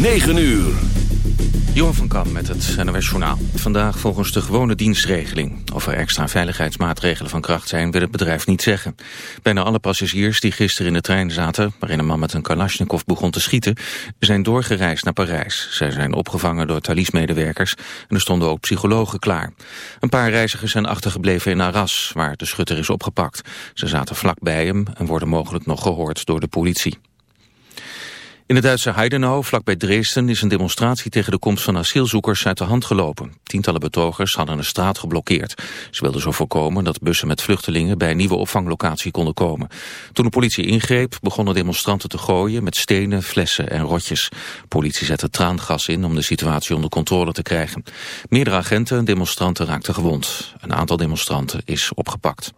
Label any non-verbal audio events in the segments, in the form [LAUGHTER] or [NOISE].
9 uur. Johan van Kam met het NOS Journaal. Vandaag volgens de gewone dienstregeling. Of er extra veiligheidsmaatregelen van kracht zijn, wil het bedrijf niet zeggen. Bijna alle passagiers die gisteren in de trein zaten... waarin een man met een Kalashnikov begon te schieten... zijn doorgereisd naar Parijs. Zij zijn opgevangen door Thalys-medewerkers... en er stonden ook psychologen klaar. Een paar reizigers zijn achtergebleven in Arras... waar de schutter is opgepakt. Ze zaten vlakbij hem en worden mogelijk nog gehoord door de politie. In het Duitse Heidenau, vlakbij Dresden, is een demonstratie tegen de komst van asielzoekers uit de hand gelopen. Tientallen betogers hadden een straat geblokkeerd. Ze wilden zo voorkomen dat bussen met vluchtelingen bij een nieuwe opvanglocatie konden komen. Toen de politie ingreep, begonnen demonstranten te gooien met stenen, flessen en rotjes. Politie zette traangas in om de situatie onder controle te krijgen. Meerdere agenten en demonstranten raakten gewond. Een aantal demonstranten is opgepakt.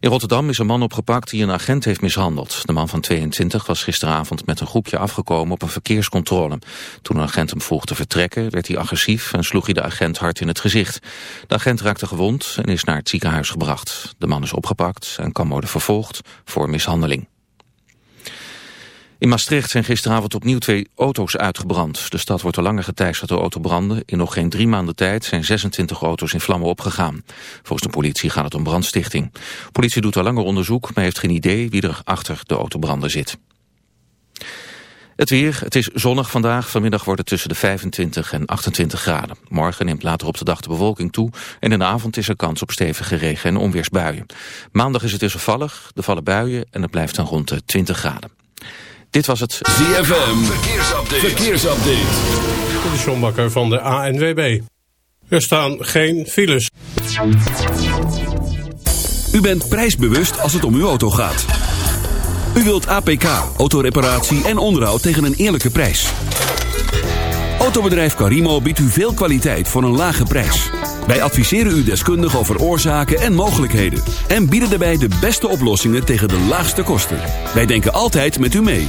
In Rotterdam is een man opgepakt die een agent heeft mishandeld. De man van 22 was gisteravond met een groepje afgekomen op een verkeerscontrole. Toen een agent hem vroeg te vertrekken, werd hij agressief en sloeg hij de agent hard in het gezicht. De agent raakte gewond en is naar het ziekenhuis gebracht. De man is opgepakt en kan worden vervolgd voor mishandeling. In Maastricht zijn gisteravond opnieuw twee auto's uitgebrand. De stad wordt al langer geteisterd door autobranden. In nog geen drie maanden tijd zijn 26 auto's in vlammen opgegaan. Volgens de politie gaat het om brandstichting. De politie doet al langer onderzoek, maar heeft geen idee wie er achter de autobranden zit. Het weer, het is zonnig vandaag. Vanmiddag wordt het tussen de 25 en 28 graden. Morgen neemt later op de dag de bewolking toe. En in de avond is er kans op stevige regen- en onweersbuien. Maandag is het tussenvallig, er vallen buien en het blijft dan rond de 20 graden. Dit was het ZFM. Verkeersupdate. Verkeersupdate. De Sjombakker van de ANWB. Er staan geen files. U bent prijsbewust als het om uw auto gaat. U wilt APK, autoreparatie en onderhoud tegen een eerlijke prijs. Autobedrijf Carimo biedt u veel kwaliteit voor een lage prijs. Wij adviseren u deskundig over oorzaken en mogelijkheden. En bieden daarbij de beste oplossingen tegen de laagste kosten. Wij denken altijd met u mee.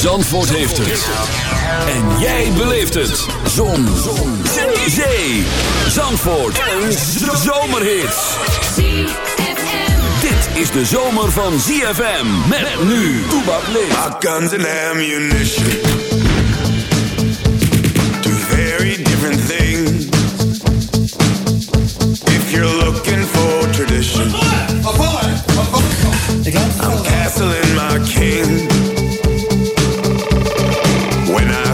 Zandvoort heeft het. En jij beleeft het. Zon. Zon. Zee. Zee. Zandvoort. Een zomerhit. Dit is de zomer van ZFM. Met nu. Toebak leeft. Our guns and ammunition. Two very different things. If you're looking for tradition. I'm castling my king. When I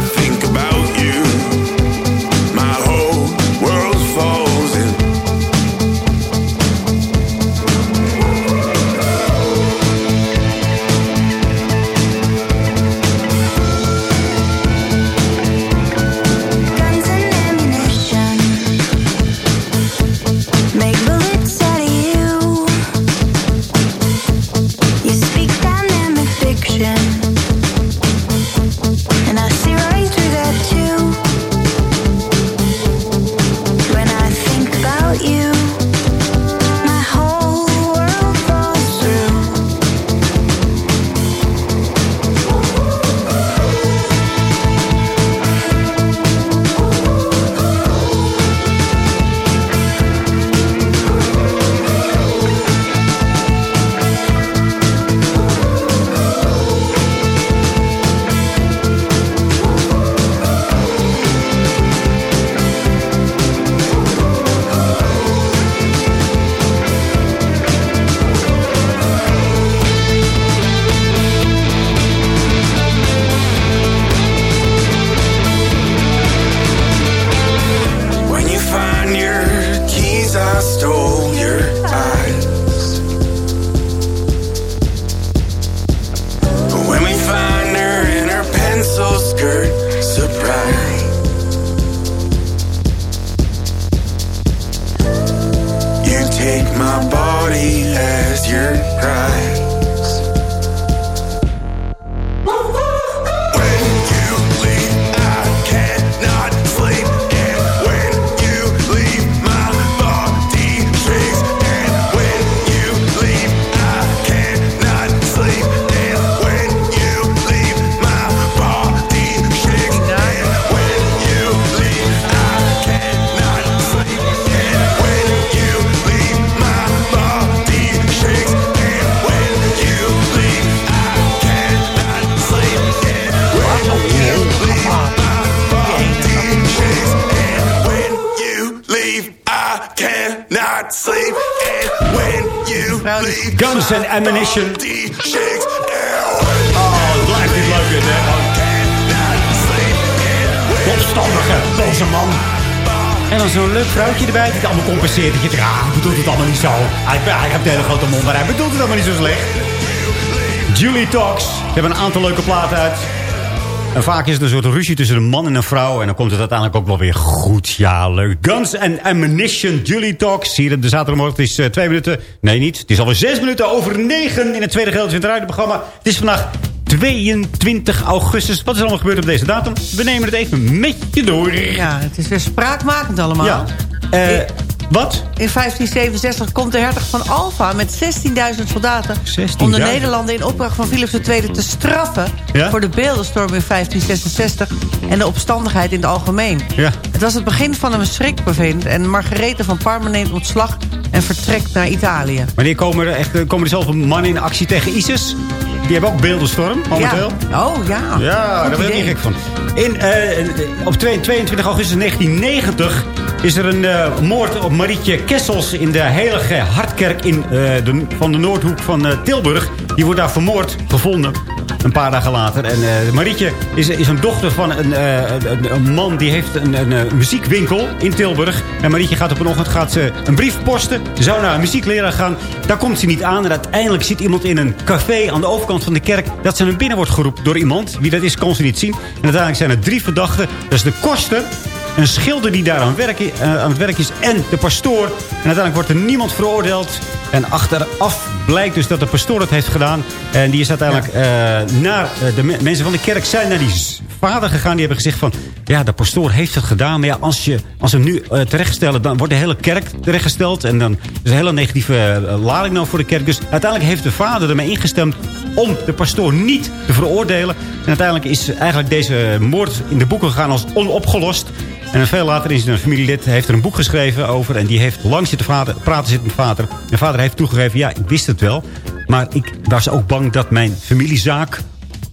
Guns and Ammunition. Oh, het blijft niet leuk, dit, hè? Opstandige, boze man. En dan zo'n leuk vrouwtje erbij die het allemaal compenseert. Dat je denkt, ah, hij bedoelt het allemaal niet zo. Hij, hij heeft een hele grote mond, maar hij bedoelt het allemaal niet zo slecht. Julie Talks. Ze hebben een aantal leuke platen uit. En vaak is het een soort ruzie tussen een man en een vrouw. En dan komt het uiteindelijk ook wel weer goed. Ja, leuk. Guns and Ammunition, Julie Talks. Hier op de zaterdagmorgen. Het is eh, twee minuten. Nee, niet. Het is alweer zes minuten over negen in het tweede gedeelte van het radioprogramma. Het is vandaag 22 augustus. Wat is er allemaal gebeurd op deze datum? We nemen het even met je door. Ja, het is weer spraakmakend allemaal. Ja. Eh, wat? In 1567 komt de hertog van Alfa met 16.000 soldaten... 16.000? om de Nederlanden in opdracht van Philips II te straffen... Ja? voor de beeldenstorm in 1566 en de opstandigheid in het algemeen. Ja. Het was het begin van een schrikbevind... en Margarethe van Parma neemt ontslag en vertrekt naar Italië. Wanneer komen er, echt, komen er zoveel mannen in actie tegen ISIS? Die hebben ook beeldenstorm, momenteel. Ja. Oh, ja. Ja, daar ben ik niet gek van. In, eh, op 22 augustus 1990 is er een eh, moord op Marietje Kessels... in de heilige Hartkerk in, eh, de, van de Noordhoek van Tilburg. Die wordt daar vermoord, gevonden, een paar dagen later. En eh, Marietje is, is een dochter van een, eh, een, een man die heeft een, een, eh, muziekwinkel in Tilburg. En Marietje gaat op een ochtend gaat ze een brief posten. Ze zou naar een muziekleraar gaan. Daar komt ze niet aan. En uiteindelijk zit iemand in een café aan de overkant van de kerk... dat ze naar binnen wordt geroepen door iemand. Wie dat is, kon ze niet zien. En uiteindelijk zijn er drie verdachten. Dat is de koster, een schilder die daar aan, aan het werk is... en de pastoor. En uiteindelijk wordt er niemand veroordeeld. En achteraf blijkt dus dat de pastoor het heeft gedaan. En die is uiteindelijk eh, naar eh, de me- mensen van de kerk zijn naar die vader gegaan. Die hebben gezegd van, ja, de pastoor heeft het gedaan. Maar ja, als, je, als we hem nu eh, terechtstellen, dan wordt de hele kerk terechtgesteld. En dan is een hele negatieve lading nou voor de kerk. Dus uiteindelijk heeft de vader ermee ingestemd om de pastoor niet te veroordelen. En uiteindelijk is eigenlijk deze moord in de boeken gegaan als onopgelost. En veel later is er een familielid, heeft er een boek geschreven over. En die heeft lang zitten vader, praten zitten met vader. En vader heeft toegegeven, ja, ik wist het wel. Maar ik was ook bang dat mijn familiezaak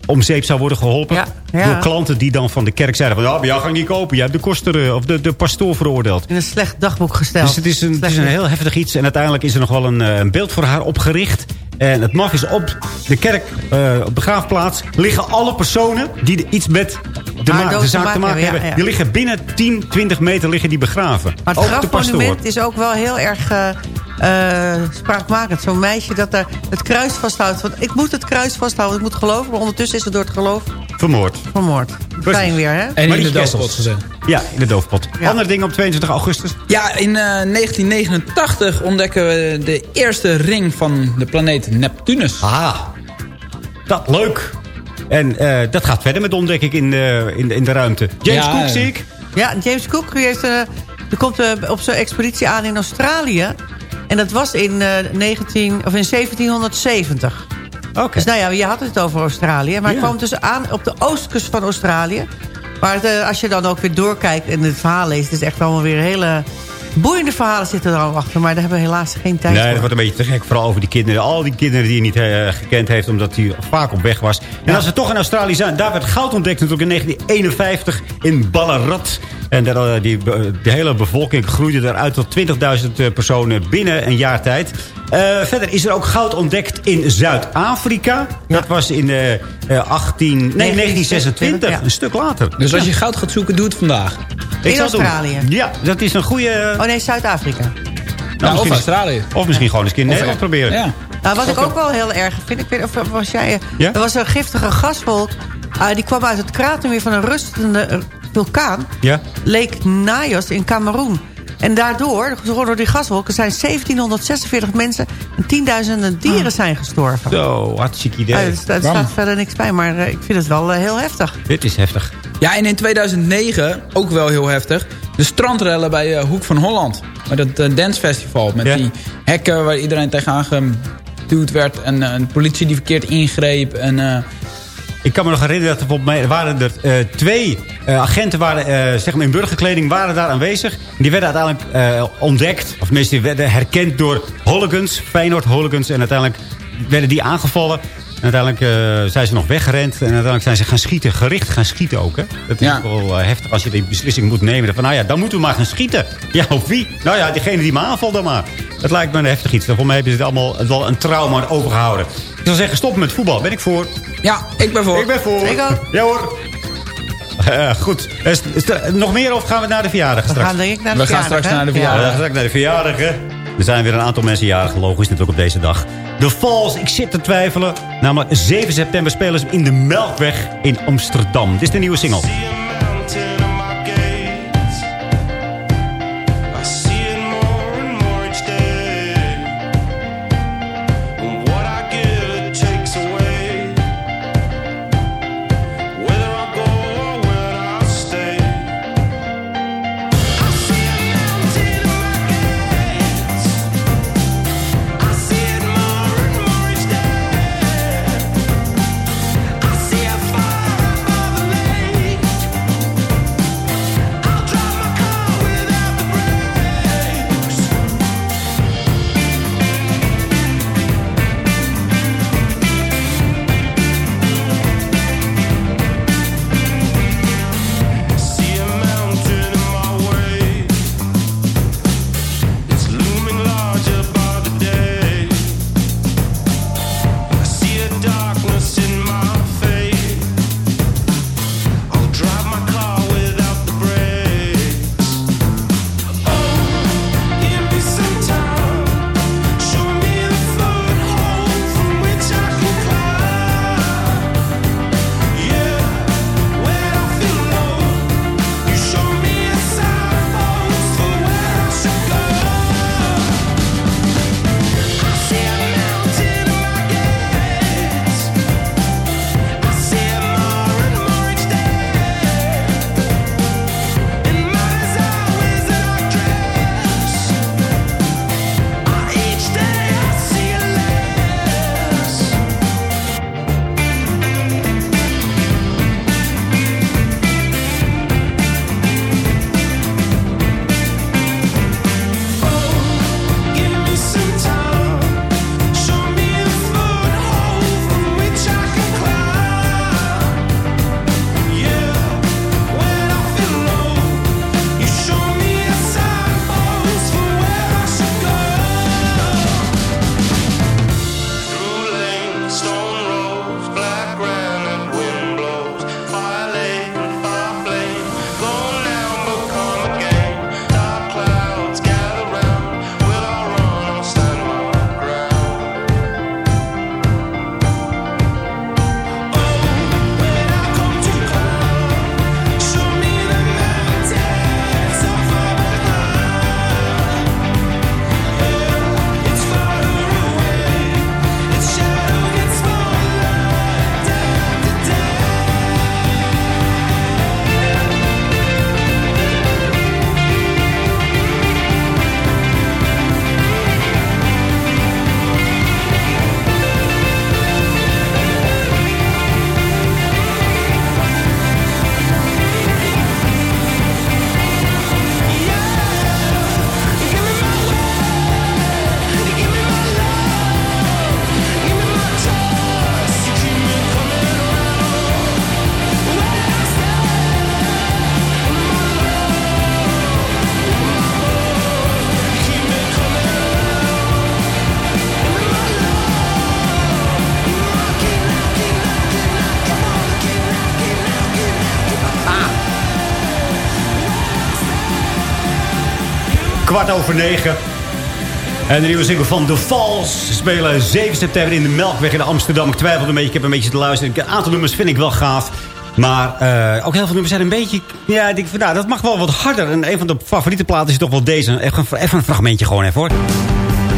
om zeep zou worden geholpen. Ja, ja. Door klanten die dan van de kerk zeiden van... ja, jij gaat niet kopen. Je hebt de koster eh, of de, de pastoor veroordeeld. In een slecht dagboek gesteld. Dus het is, een, het is een heel heftig iets. En uiteindelijk is er nog wel een, eh, een beeld voor haar opgericht. En het maf is op de kerk, eh, op de graafplaats... liggen alle personen die iets met de, ma- te zaak te maken hebben, hebben. ja, ja. Die liggen binnen 10, 20 meter liggen die begraven. Maar het ook grafmonument is ook wel heel erg eh, spraakmakend. Zo'n meisje dat daar het kruis vasthoudt. Want ik moet het kruis vasthouden, ik moet geloven. Maar ondertussen is het door het geloof Vermoord. vermoord. Fijn weer, hè? En in de doofpot gezet. Ja, in de doofpot. Ja. Andere dingen op 22 augustus. Ja, in eh, 1989 ontdekken we de eerste ring van de planeet Neptunus. Ah, dat leuk. En eh, dat gaat verder met de ontdekking in de, in de, in de ruimte. James Ja, Cook eh, zie ik. Ja, James Cook die heeft, eh, die komt eh, op zijn expeditie aan in Australië. En dat was in, eh 19, of in 1770. Oké. Dus nou ja, je had het over Australië. Maar Ja. kwam dus aan op de oostkust van Australië. Maar het, eh, als je dan ook weer doorkijkt en het verhaal leest... het is echt allemaal weer hele boeiende verhalen zitten er al achter. Maar daar hebben we helaas geen tijd Nee, voor. dat wordt een beetje te gek. Vooral over die kinderen. Al die kinderen die hij niet eh, gekend heeft. Omdat hij vaak op weg was. En als we toch in Australië zijn. Daar werd goud ontdekt natuurlijk in 1951. In Ballarat. En daar, eh, die, de hele bevolking groeide daaruit tot 20.000 eh, personen binnen een jaar tijd. Eh, verder is er ook goud ontdekt in Zuid-Afrika. Dat was in eh, 18, nee, 1926. ja. Een stuk later. Dus als je goud gaat zoeken, doe het vandaag. Ik In doen. Australië? Ja, dat is een goede... Oh nee, Zuid-Afrika. nou, Nou, of Australië. Of misschien gewoon eens een keer in Nederland proberen. Ja. Nou, wat ik ook wel heel erg vind... Ik weet, of was jij... eh, Ja? Er was een giftige gaswolk. ah, die kwam uit het kratermeer van een rustende eh, vulkaan. Ja? Lake Nyos in Cameroen. En daardoor, door die gaswolken, zijn 1746 mensen en tienduizenden dieren zijn gestorven. Zo, hartstikke idee. Ah, er staat, er staat verder niks bij, maar eh, ik vind het wel eh, heel heftig. Dit is heftig. Ja, en in 2009, ook wel heel heftig... de strandrellen bij eh, Hoek van Holland. Met het uh, dancefestival. Met Ja. die hekken waar iedereen tegenaan geduwd werd... en eh, een politie die verkeerd ingreep. En, eh, Ik kan me nog herinneren dat er volgens mij waren er eh, twee eh, agenten waren, eh, zeg maar in burgerkleding waren daar aanwezig. Die werden uiteindelijk eh, ontdekt. Of die werden herkend door hooligans. Feyenoord hooligans. En uiteindelijk werden die aangevallen. En uiteindelijk eh, zijn ze nog weggerend. En uiteindelijk zijn ze gaan schieten. Gericht gaan schieten ook. Hè? Dat is Ja. ook wel eh, heftig als je die beslissing moet nemen. Van nou ja, dan moeten we maar gaan schieten. Ja, op wie? Nou ja, diegene die me aanvalt dan maar. Dat lijkt me een heftig iets. Voor mij hebben ze het allemaal wel een trauma overgehouden. Ik zou zeggen, stop met voetbal. Ben ik voor? ja, ik ben voor. Ik ben voor. Ik ook. Ja hoor. Eh, goed. Is, is er nog meer of gaan we naar de verjaardag We straks? gaan denk ik naar de We gaan verjaardag, straks hè? naar de Ja, we verjaardag. gaan straks naar de verjaardag, hè. Er zijn weer een aantal mensen jarig, logisch natuurlijk op deze dag. De Falls, ik zit te twijfelen. Namelijk 7 september spelen ze in de Melkweg in Amsterdam. Dit is de nieuwe single. Kwart over negen. En de nieuwe single van The Falls. Spelen 7 september in de Melkweg in Amsterdam. Ik twijfelde een beetje, ik heb een beetje te luisteren. Een aantal nummers vind ik wel gaaf. Maar eh, ook heel veel nummers zijn een beetje... Ja, ik nou, dat mag wel wat harder. En een van de favoriete platen is toch wel deze. Even, een- fragmentje gewoon even, hoor.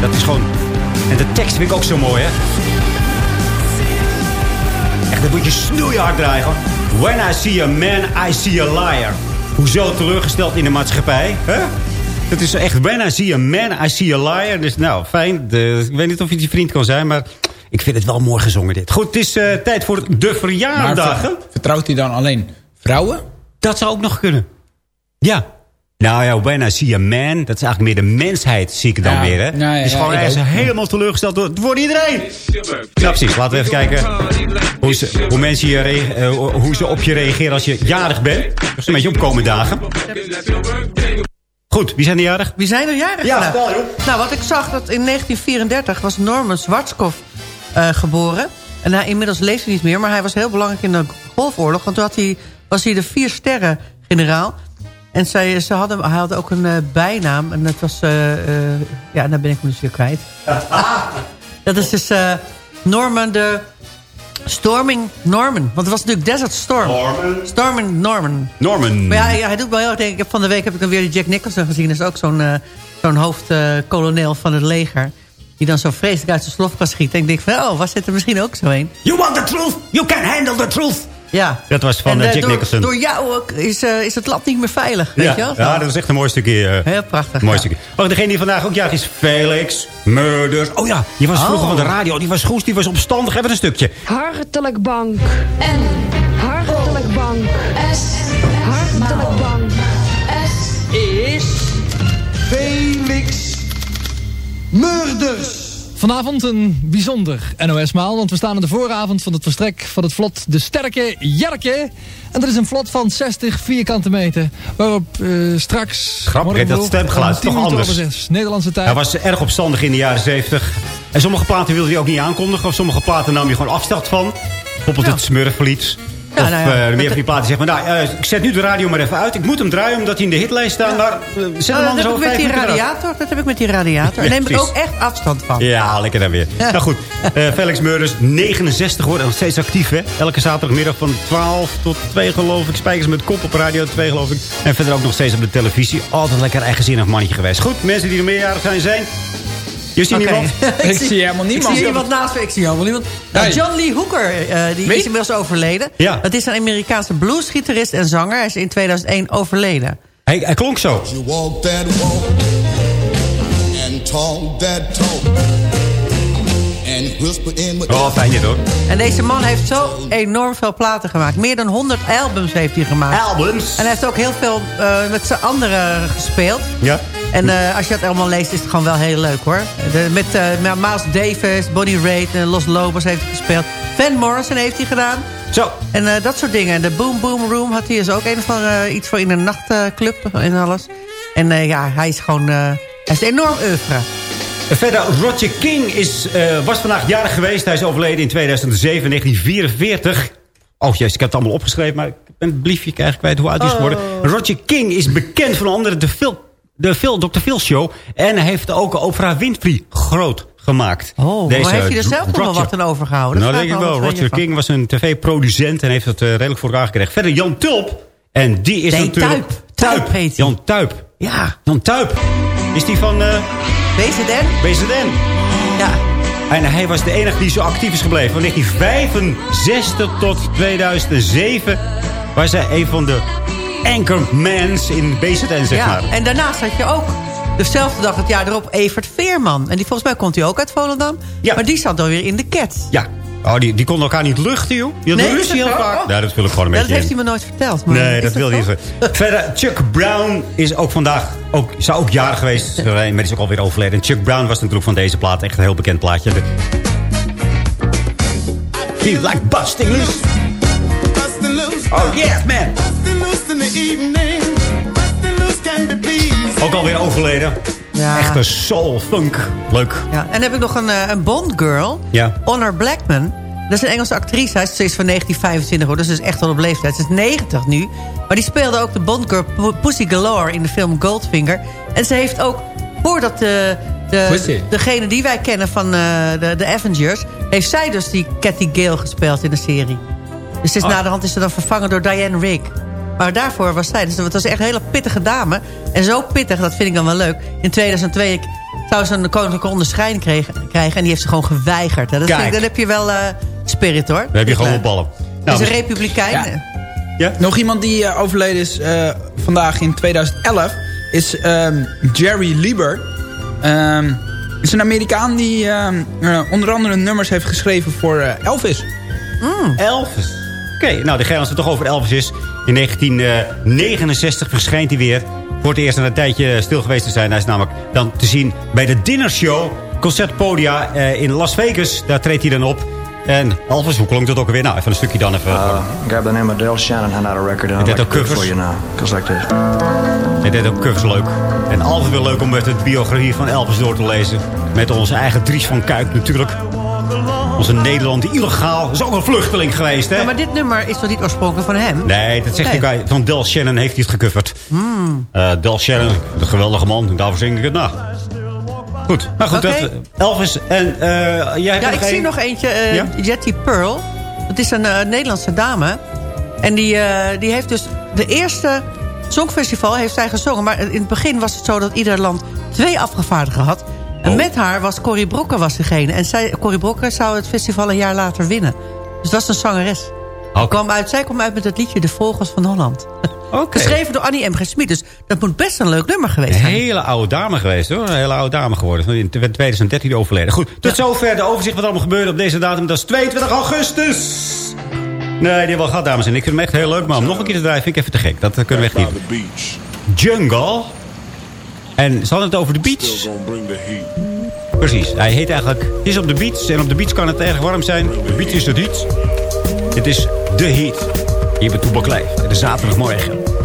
Dat is gewoon... En de tekst vind ik ook zo mooi, hè. Echt, dat moet je snoeihard draaien, hoor. When I see a man, I see a liar. Hoezo teleurgesteld in de maatschappij, hè? Het is echt, when I see a man, I see a liar. Dus nou, fijn. De, ik weet niet of je die vriend kan zijn, maar ik vind het wel mooi gezongen dit. Goed, het is eh, tijd voor de verjaardagen. ver- vertrouwt hij dan alleen vrouwen? Dat zou ook nog kunnen. Ja. Nou ja, when I see a man, dat is eigenlijk meer de mensheid, zie ik dan Ja. weer. Hè? Ja, dus gewoon hij is helemaal teleurgesteld door, door iedereen. Ja, precies. Laten we even kijken hoe, ze, hoe mensen hier, rea- eh, hoe ze op je reageren als je jarig bent. Dat is een beetje opkomende dagen. Goed, wie zijn er jarig? Wie zijn er jarig Ja, vandaag? vertel, joh. Nou, wat ik zag, dat in 1934 was Norman Schwarzkopf eh, geboren. En hij, inmiddels leeft hij niet meer, maar hij was heel belangrijk in de Golfoorlog. Want toen had hij, was hij de vier sterren generaal. En zij, ze hadden, hij had ook een eh, bijnaam. En dat was... eh, ja, daar ben ik hem dus weer kwijt. dat is dus Norman de... Storming Norman. Want het was natuurlijk Desert Storm. Norman. Storming Norman. Norman. Maar ja, ja, hij doet wel heel erg denken. Ik heb Van de week heb ik dan weer die Jack Nicholson gezien. Dat is ook zo'n eh zo'n hoofdkolonel van het leger. Die dan zo vreselijk uit zijn slof kan schieten. En ik denk van, oh, was dit er misschien ook zo een? You want the truth? You can handle the truth. Ja. Dat was van En, eh, eh, Jack door, Nicholson. Door jou ook is, eh, is het land niet meer veilig. Weet ja. je wel? ja, dat is echt een mooi stukje. Heel prachtig. Mooi ja. stukje. Oh, degene die vandaag ook jarig is, Felix Murders. Oh ja, die was vroeger Oh. van de radio. Die was goed, die was opstandig. Even een stukje. Hartelijk bank. En hartelijk bank. S. Hartelijk bank. S. is Felix Murders. Vanavond een bijzonder NOS-maal, want we staan aan de vooravond van het verstrek van het vlot De Sterke Jerke. En dat is een vlot van 60 vierkante meter, waarop eh, straks... Grappig, dat stemgeluid is 10 toch anders. zes, Nederlandse tijd. Hij was erg opstandig in de jaren 70. En sommige platen wilde hij ook niet aankondigen. Of sommige platen nam hij gewoon afstand van. Bijvoorbeeld Ja. het Smurflied. Ja, of nou ja. eh, meer van die platen zeggen maar, nou, eh, ik zet nu de radio maar even uit. Ik moet hem draaien omdat hij in de hitlijst staat. Maar eh, zet hem Oh, dat anders heb ik over met vijf die radiator. Dat heb ik met die radiator. Daar Ja, neem ik ook echt afstand van. Ja, lekker dan weer. Nou goed, eh, Felix Murders, 69 worden nog steeds actief, hè? Elke zaterdagmiddag van 12 tot 2, geloof ik. Spijkers met kop op Radio 2, geloof ik. En verder ook nog steeds op de televisie. Altijd lekker eigenzinnig mannetje geweest. Goed, mensen die er meerjarig zijn, zijn... Je ziet niemand? [LAUGHS] Ik zie helemaal Ik niemand. zie iemand naast me. Ik zie helemaal niemand. Nou, Nee. John Lee Hooker, eh, die Wie? is inmiddels overleden. Ja. Dat is een Amerikaanse bluesgitarist en zanger. Hij is in 2001 overleden. Hij, hij klonk zo. You walk that walk and talk that talk Oh, fijn dit hoor. En deze man heeft zo enorm veel platen gemaakt. Meer dan 100 albums heeft hij gemaakt. Albums. En hij heeft ook heel veel eh, met zijn anderen gespeeld. Ja. En eh, als je dat allemaal leest, is het gewoon wel heel leuk hoor. De, met eh, Miles Davis, Bonnie Raitt en Los Lobos heeft hij gespeeld. Van Morrison heeft hij gedaan. Zo. En eh, dat soort dingen. En de Boom Boom Room had hij dus ook een van iets voor in een nachtclub en alles. En ja, hij is gewoon... hij is enorm oeuvre. Verder, Roger King is, was vandaag jarig geweest. Hij is overleden in 2007, 1944. Oh jezus, ik heb het allemaal opgeschreven, maar ik ben het briefje eigenlijk kwijt hoe oud hij is geworden. Roger King is bekend van onder andere de, Phil, de Phil, Dr. Phil Show. En hij heeft ook Oprah Winfrey groot gemaakt. Oh, Deze maar heeft hij er zelf nog wel wat aan overgehouden? Nou, denk ik wel. Roger van. King was een tv-producent en heeft dat eh, redelijk voor elkaar gekregen. Verder Jan Tulp. En die is Nee, natuurlijk... Tuip. Tuip heet hij. Jan Tuip. Ja, Jan Tuip. Is die van eh BZN? BZN? Ja. En hij was de enige die zo actief is gebleven. Van 1965 tot 2007 was hij een van de anchormans in BZN, zeg ja. maar. En daarnaast had je ook dezelfde dag het jaar erop Evert Veerman. En die volgens mij komt hij ook uit Volendam. Ja. Maar die zat dan weer in de ket. Ja. Oh, die, die konden elkaar niet luchten, joh. Die Nee, ruzie heel vaak. Ja, dat wil ik gewoon een Ja, beetje dat heeft in. hij me nooit verteld. Maar Nee, dat wil hij zo? niet. [LAUGHS] Verder, Chuck Brown is ook vandaag, ook, zou ook jarig geweest zijn, [LAUGHS] maar is ook alweer overleden. En Chuck Brown was natuurlijk van deze plaat echt een heel bekend plaatje. De... Feel like busting loose. busting loose, Oh yes, man. Ook alweer overleden. Ja. Echte soul, funk. Leuk. Ja. En dan heb ik nog een, eh, een Bond girl. Ja. Honor Blackman. Dat is een Engelse actrice. Hij is- Ze is van 1925 hoor. Dus ze is echt wel op leeftijd. Ze is 90 nu. Maar die speelde ook de Bond girl Pussy Galore in de film Goldfinger. En ze heeft ook, voordat de, de, degene die wij kennen van eh, de, de Avengers... heeft zij dus die Cathy Gale gespeeld in de serie. Dus is Oh. na de hand is ze dan vervangen door Diane Rigg. Maar daarvoor was zij. Dus het was echt een hele pittige dame. En zo pittig, dat vind ik dan wel leuk. In 2002 zou ze een koninklijke onderscheiding kregen, krijgen. En die heeft ze gewoon geweigerd. hè. Dat vind ik- dan heb je wel eh, spirit hoor. Dan heb je gewoon op ballen. Nou, Nou, is een republikein. Ja. Nog iemand die eh, overleden is eh, vandaag in 2011 is ehm, Jerry Lieber. Ehm is een Amerikaan die ehm, eh, onder andere nummers heeft geschreven voor Elvis. Elvis. Oké, nou, de als het toch over Elvis is. In 1969 verschijnt hij weer. Voor het eerst een tijdje stil geweest te zijn. Hij is namelijk dan te zien bij de dinnershow. Concertpodia eh, in Las Vegas. Daar treedt hij dan op. En Elvis, hoe klonk dat ook alweer? Nou, even een stukje dan even. Uh, by the name of Dale Shannon had a record that like to ook covers? Hij deed ook covers leuk. En Alves weer leuk om met de biografie van Elvis door te lezen. Met onze eigen Dries van Kuik natuurlijk. Onze Nederland, die illegaal. is ook een vluchteling geweest, hè? Ja, maar dit nummer is toch niet oorspronkelijk van hem? Nee, dat zegt Nee. guy. Van Del Shannon heeft hij het gecoverd. Eh Del Shannon, een geweldige man. Daarvoor zing ik het na. Goed, maar goed. Oké. Dat, Elvis en eh jij hebt Ja, nog ik zie nog eentje. eh Ja? Jetty Pearl. Dat is een Nederlandse dame. En die, die heeft dus de eerste Songfestival heeft zij gezongen. Maar in het begin was het zo dat ieder land twee afgevaardigden had. En Oh. met haar was Corrie Brokken was degene. En zij, Corrie Brokken zou het festival een jaar later winnen. Dus dat is een zangeres. Oké. Kwam uit, zij kwam uit met het liedje De Vogels van Holland. [LAUGHS] Geschreven door Annie M. G. Smit. Dus dat moet best een leuk nummer geweest Een zijn. hele oude dame geweest hoor. Een hele oude dame geworden. In 2013 overleden. Goed, tot zover de overzicht wat allemaal gebeurde op deze datum. Dat is 22 augustus. Nee, die hebben we al gehad, dames en heren. Ik vind hem echt heel leuk. Maar om nog een keer te draaien vind ik even te gek. Dat kunnen we echt niet. Jungle. En ze hadden het over de beach. Precies. Hij heet eigenlijk... Het is op de beach. En op de beach kan het erg warm zijn. De beach is het heat. Het is de heat. Hier bij Toebak Live. De zaterdagmorgen.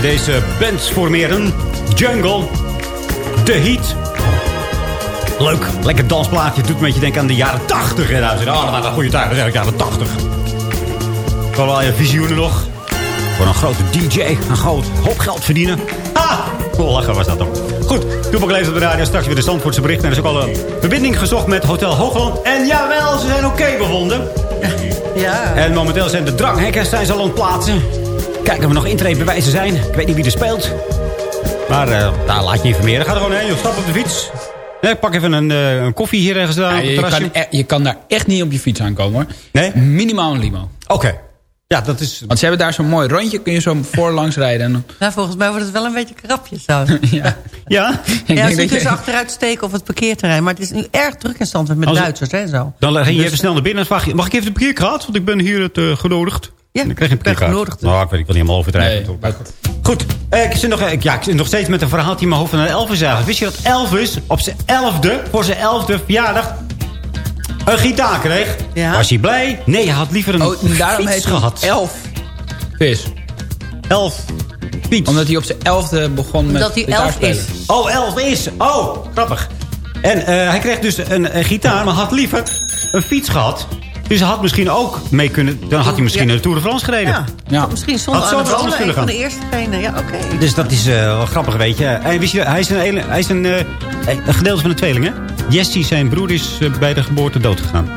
Die deze band formeren. Jungle. The Heat. Leuk. Lekker dansplaatje. Doet een beetje denken aan de jaren 80. Hè, dames en heren. Oh, dat waren een goede tijd. Dat is eigenlijk jaren 80. Van al je visioenen nog. Voor een grote DJ. Een groot hoop geld verdienen. Ha! Cool lachen was dat dan. Goed, Toepak leeft op de radio. Straks weer de Zandvoortse berichten. En er is ook al een verbinding gezocht met Hotel Hoogland. En jawel, ze zijn oké bevonden. Ja. En momenteel zijn de dranghekken zijn ze al aan het plaatsen. Kijken of er nog intreedbewijzen zijn. Ik weet niet wie er speelt. Maar eh, daar laat je informeren. Ga er gewoon heen, joh. stap op de fiets. Nee, ik pak even een, eh, een koffie hier ergens aan. Ja, op het je, kan, e- je kan daar echt niet op je fiets aankomen hoor. Nee? Minimaal een limo. Oké. Ja, dat is... Want ze hebben daar zo'n mooi rondje. Kun je zo voorlangs rijden. En, [LAUGHS] Nou, volgens mij wordt het wel een beetje krapje zo. [LAUGHS] ja. Ja? Ik Ja, ze je- ze achteruit steken of het parkeerterrein. Maar het is nu erg druk in Zandvoort met Als- Duitsers en zo. Dan ging je Dus- even snel naar binnen en vraag je... Mag ik even de parkeerkaart? Want ik ben hier het eh, genodigd. Ja, en dan krijg je een ik ben genodigd. Nou, ik weet ik wil niet helemaal overdrijven. Nee. Goed, eh, ik, zit nog, eh, ja, ik zit nog steeds met een verhaaltje in mijn hoofd van Elvis eigenlijk. Wist je dat Elvis op zijn elfde, voor zijn elfde verjaardag, een gitaar kreeg? Ja. Was hij blij? Nee, hij had liever een Oh, daarom fiets gehad. elf vis. Elf fiets. Omdat hij op zijn elfde begon met Omdat hij elf is. Oh, elf is. Oh, grappig. En eh, hij kreeg dus een, een gitaar, maar had liever een fiets gehad. Dus hij had misschien ook mee kunnen... Dan had hij misschien Ja. naar de Tour de France gereden. Ja, Ja. misschien zonder Had anders van de eerste trainen. Ja, oké. Dus dat is eh, wel grappig, weet je. En wist je, hij is een, hij is een, eh, een gedeelte van de tweeling, hè? Jessie, zijn broer, is eh, bij de geboorte dood gegaan.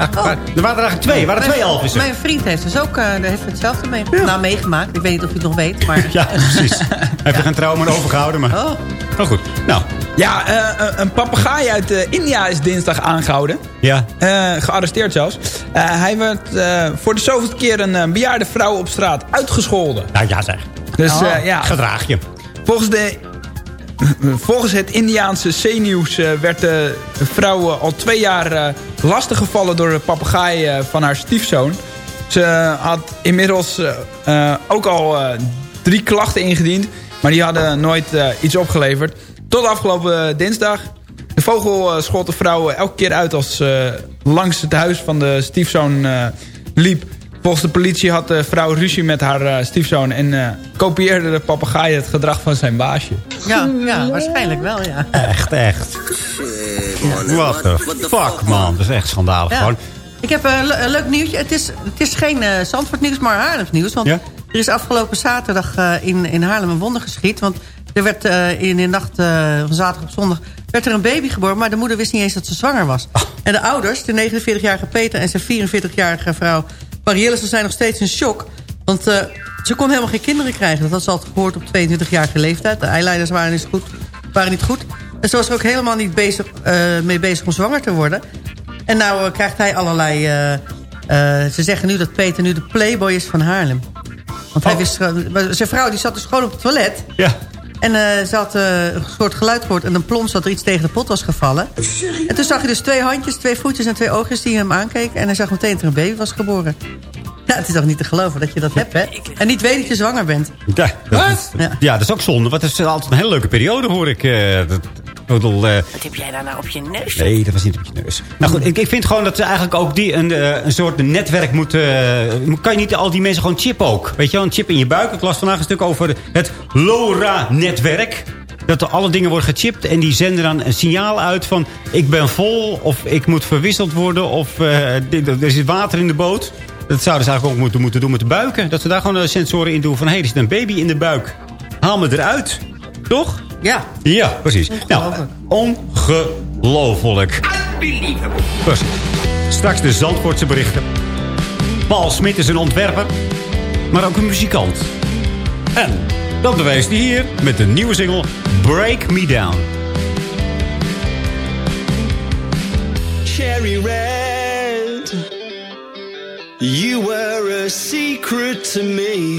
Oh. Er waren er eigenlijk twee. Er waren twee Elvissen. Mijn vriend heeft dus ook eh, heeft hetzelfde mee, nou, meegemaakt. Ik weet niet of je het nog weet, maar... [LAUGHS] Ja, precies. [LAUGHS] Hij heeft er geen trauma aan overgehouden, maar... Oh, Oh, goed. Nou, Ja, eh, eh, een papegaai uit eh, India is dinsdag aangehouden. ja. Eh, gearresteerd zelfs. Eh, hij werd eh, voor de zoveelste keer een bejaarde vrouw op straat uitgescholden. Nou ja, zeg. Dus Oh. eh, ja, Gedraag je. volgens, de, volgens het Indiaanse eh, werd de vrouw al twee jaar eh, lastiggevallen door de papegaai eh, van haar stiefzoon. Ze had inmiddels ook al eh, drie klachten ingediend, maar die hadden nooit eh, iets opgeleverd. Tot afgelopen dinsdag. De vogel eh, schold de vrouw elke keer uit als ze langs het huis van de stiefzoon eh, liep. Volgens de politie had de vrouw ruzie met haar eh, stiefzoon... en eh, kopieerde de papegaai het gedrag van zijn baasje. ja, ja, waarschijnlijk wel, ja. Echt, echt. What the fuck, man. Dat is echt schandalig Ja. gewoon. Ik heb een, le- een leuk nieuwtje. Het is, het is geen eh Zandvoort nieuws, maar Haarlems nieuws. Want Ja? er is afgelopen zaterdag eh, in, in Haarlem een wonder geschied. Want er werd eh, in de nacht eh, van zaterdag op zondag werd er een baby geboren. Maar de moeder wist niet eens dat ze zwanger was. En de ouders, de 49-jarige Peter en zijn 44-jarige vrouw Marielle... ze zijn nog steeds in shock. Want eh, ze kon helemaal geen kinderen krijgen. Dat had ze al gehoord op 22-jarige leeftijd. De eileiders waren niet goed. Waren niet goed. En ze was er ook helemaal niet bezig, mee bezig om zwanger te worden. En nou krijgt hij allerlei... ze zeggen nu dat Peter nu de playboy is van Haarlem. Want hij Oh. wist, zijn vrouw die zat dus gewoon op het toilet. Ja. En eh, ze had eh, een soort geluid gehoord. En een plons dat er iets tegen de pot was gevallen. En toen zag je dus twee handjes, twee voetjes en twee oogjes die hem aankeken. En hij zag meteen dat er een baby was geboren. Ja, het is toch niet te geloven dat je dat hebt, hè? En niet weet dat je zwanger bent. Ja, dat is, Ja. ja, dat is ook zonde. Want het is altijd een hele leuke periode, hoor ik. eh, dat, eh, Wat heb jij daar nou op je neus? nee, dat was niet op je neus. Nou goed, ik, ik vind gewoon dat ze eigenlijk ook die een, eh, een soort netwerk moeten... eh, kan je niet al die mensen gewoon chippen ook? Weet je wel, een chip in je buik. Ik las vandaag een stuk over het LoRa-netwerk. Dat er alle dingen worden gechipt en die zenden dan een signaal uit van... ik ben vol of ik moet verwisseld worden of dit- er zit water in de boot. Dat zouden ze eigenlijk ook moeten, moeten doen met de buiken. Dat ze daar gewoon de sensoren in doen van... hé, hey, er zit een baby in de buik. Haal me eruit. Toch? Ja. Ja, precies. Nou, Ongelooflijk. ongelooflijk. Precies. Straks de Zandvoortse berichten. Paul Smit is een ontwerper, maar ook een muzikant. En dat bewijst hij hier met de nieuwe single Break Me Down. cherry red. You were a secret to me.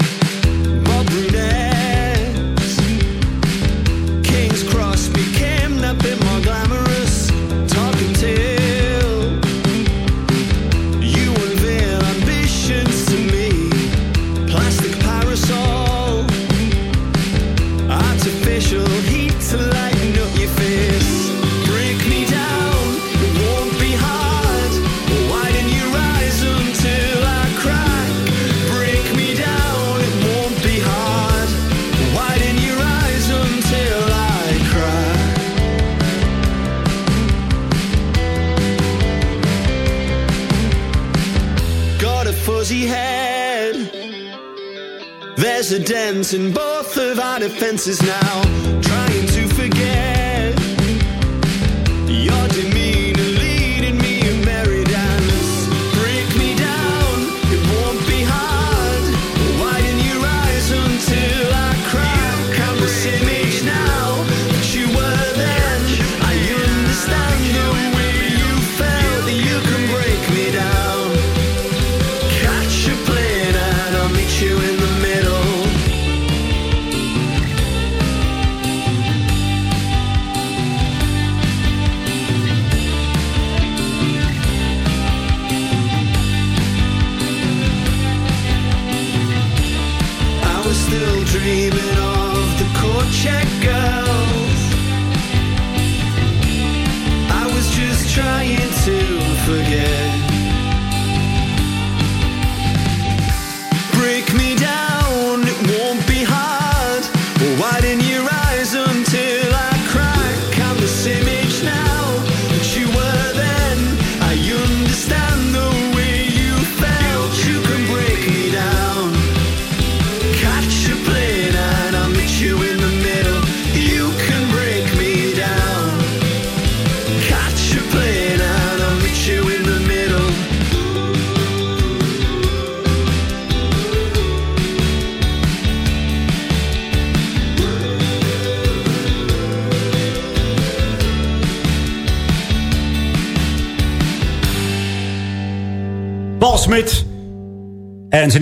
A dent in both of our defenses now. Trying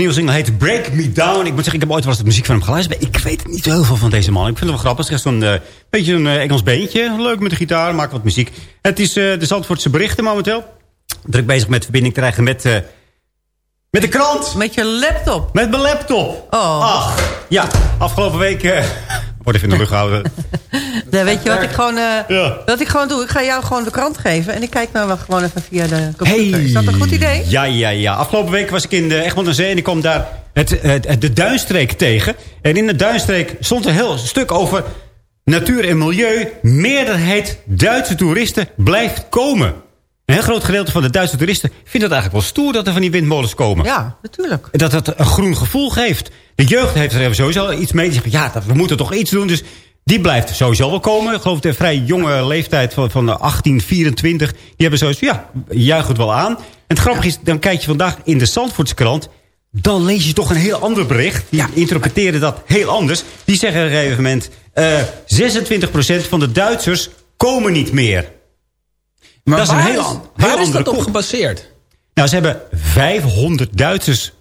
nieuwe single heet Break Me Down. Ik moet zeggen, ik heb ooit wel eens de muziek van hem geluisterd. Maar ik weet niet heel veel van deze man. Ik vind hem wel grappig. Het is zo'n eh, beetje een eh, Engels beentje. Leuk met de gitaar, maakt wat muziek. Het is eh, de Zandvoortse berichten momenteel. Druk bezig met verbinding krijgen met, met de krant. Met je laptop. Met mijn laptop. Oh. Ach, ja. Afgelopen week... eh [LAUGHS] Word even in de rug gehouden. [LAUGHS] Nee, weet je wat ik gewoon, eh, Ja. wat ik gewoon doe? Ik ga jou gewoon de krant geven. En ik kijk nou wel gewoon even via de computer. Hey. Is dat een goed idee? Ja, ja, ja. Afgelopen week was ik in de Egmond aan Zee en ik kwam daar het, het, de Duinstreek tegen. En in de Duinstreek stond een heel stuk over natuur en milieu. Meerderheid Duitse toeristen blijft komen. Een heel groot gedeelte van de Duitse toeristen vindt het eigenlijk wel stoer dat er van die windmolens komen. Ja, natuurlijk. Dat het een groen gevoel geeft. De jeugd heeft er sowieso iets mee. Die zegt, ja, dat- we moeten toch iets doen. Dus die blijft sowieso wel komen. Ik geloof de vrij jonge leeftijd van, van de 18, 24. Die hebben sowieso, ja, juich het wel aan. En het grappige is, dan kijk je vandaag in de Zandvoortse krant. Dan lees je toch een heel ander bericht. Die interpreteren dat heel anders. Die zeggen op een gegeven moment... eh 26% van de Duitsers komen niet meer. Maar Dat is een waar, heel heel waar is dat op gebaseerd? Nou, ze hebben 500 Duitsers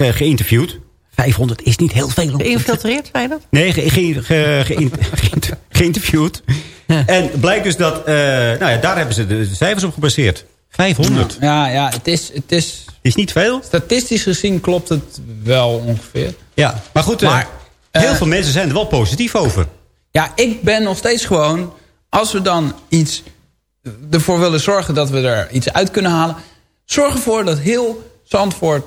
geïnterviewd. 500 is niet heel veel. Geïnfiltreerd, zei je dat? Nee, ge, ge, ge- geïn- geïnt- geïnterviewd. En blijkt dus dat... eh, nou ja, daar hebben ze de cijfers op gebaseerd. 500. Ja, ja het, is, het is... Is niet veel. Statistisch gezien klopt het wel ongeveer. Ja, maar goed. eh, Maar, heel eh, veel mensen zijn er wel positief over. Ja, ik ben nog steeds gewoon... Als we dan iets ervoor willen zorgen dat we er iets uit kunnen halen... zorg ervoor dat heel Zandvoort...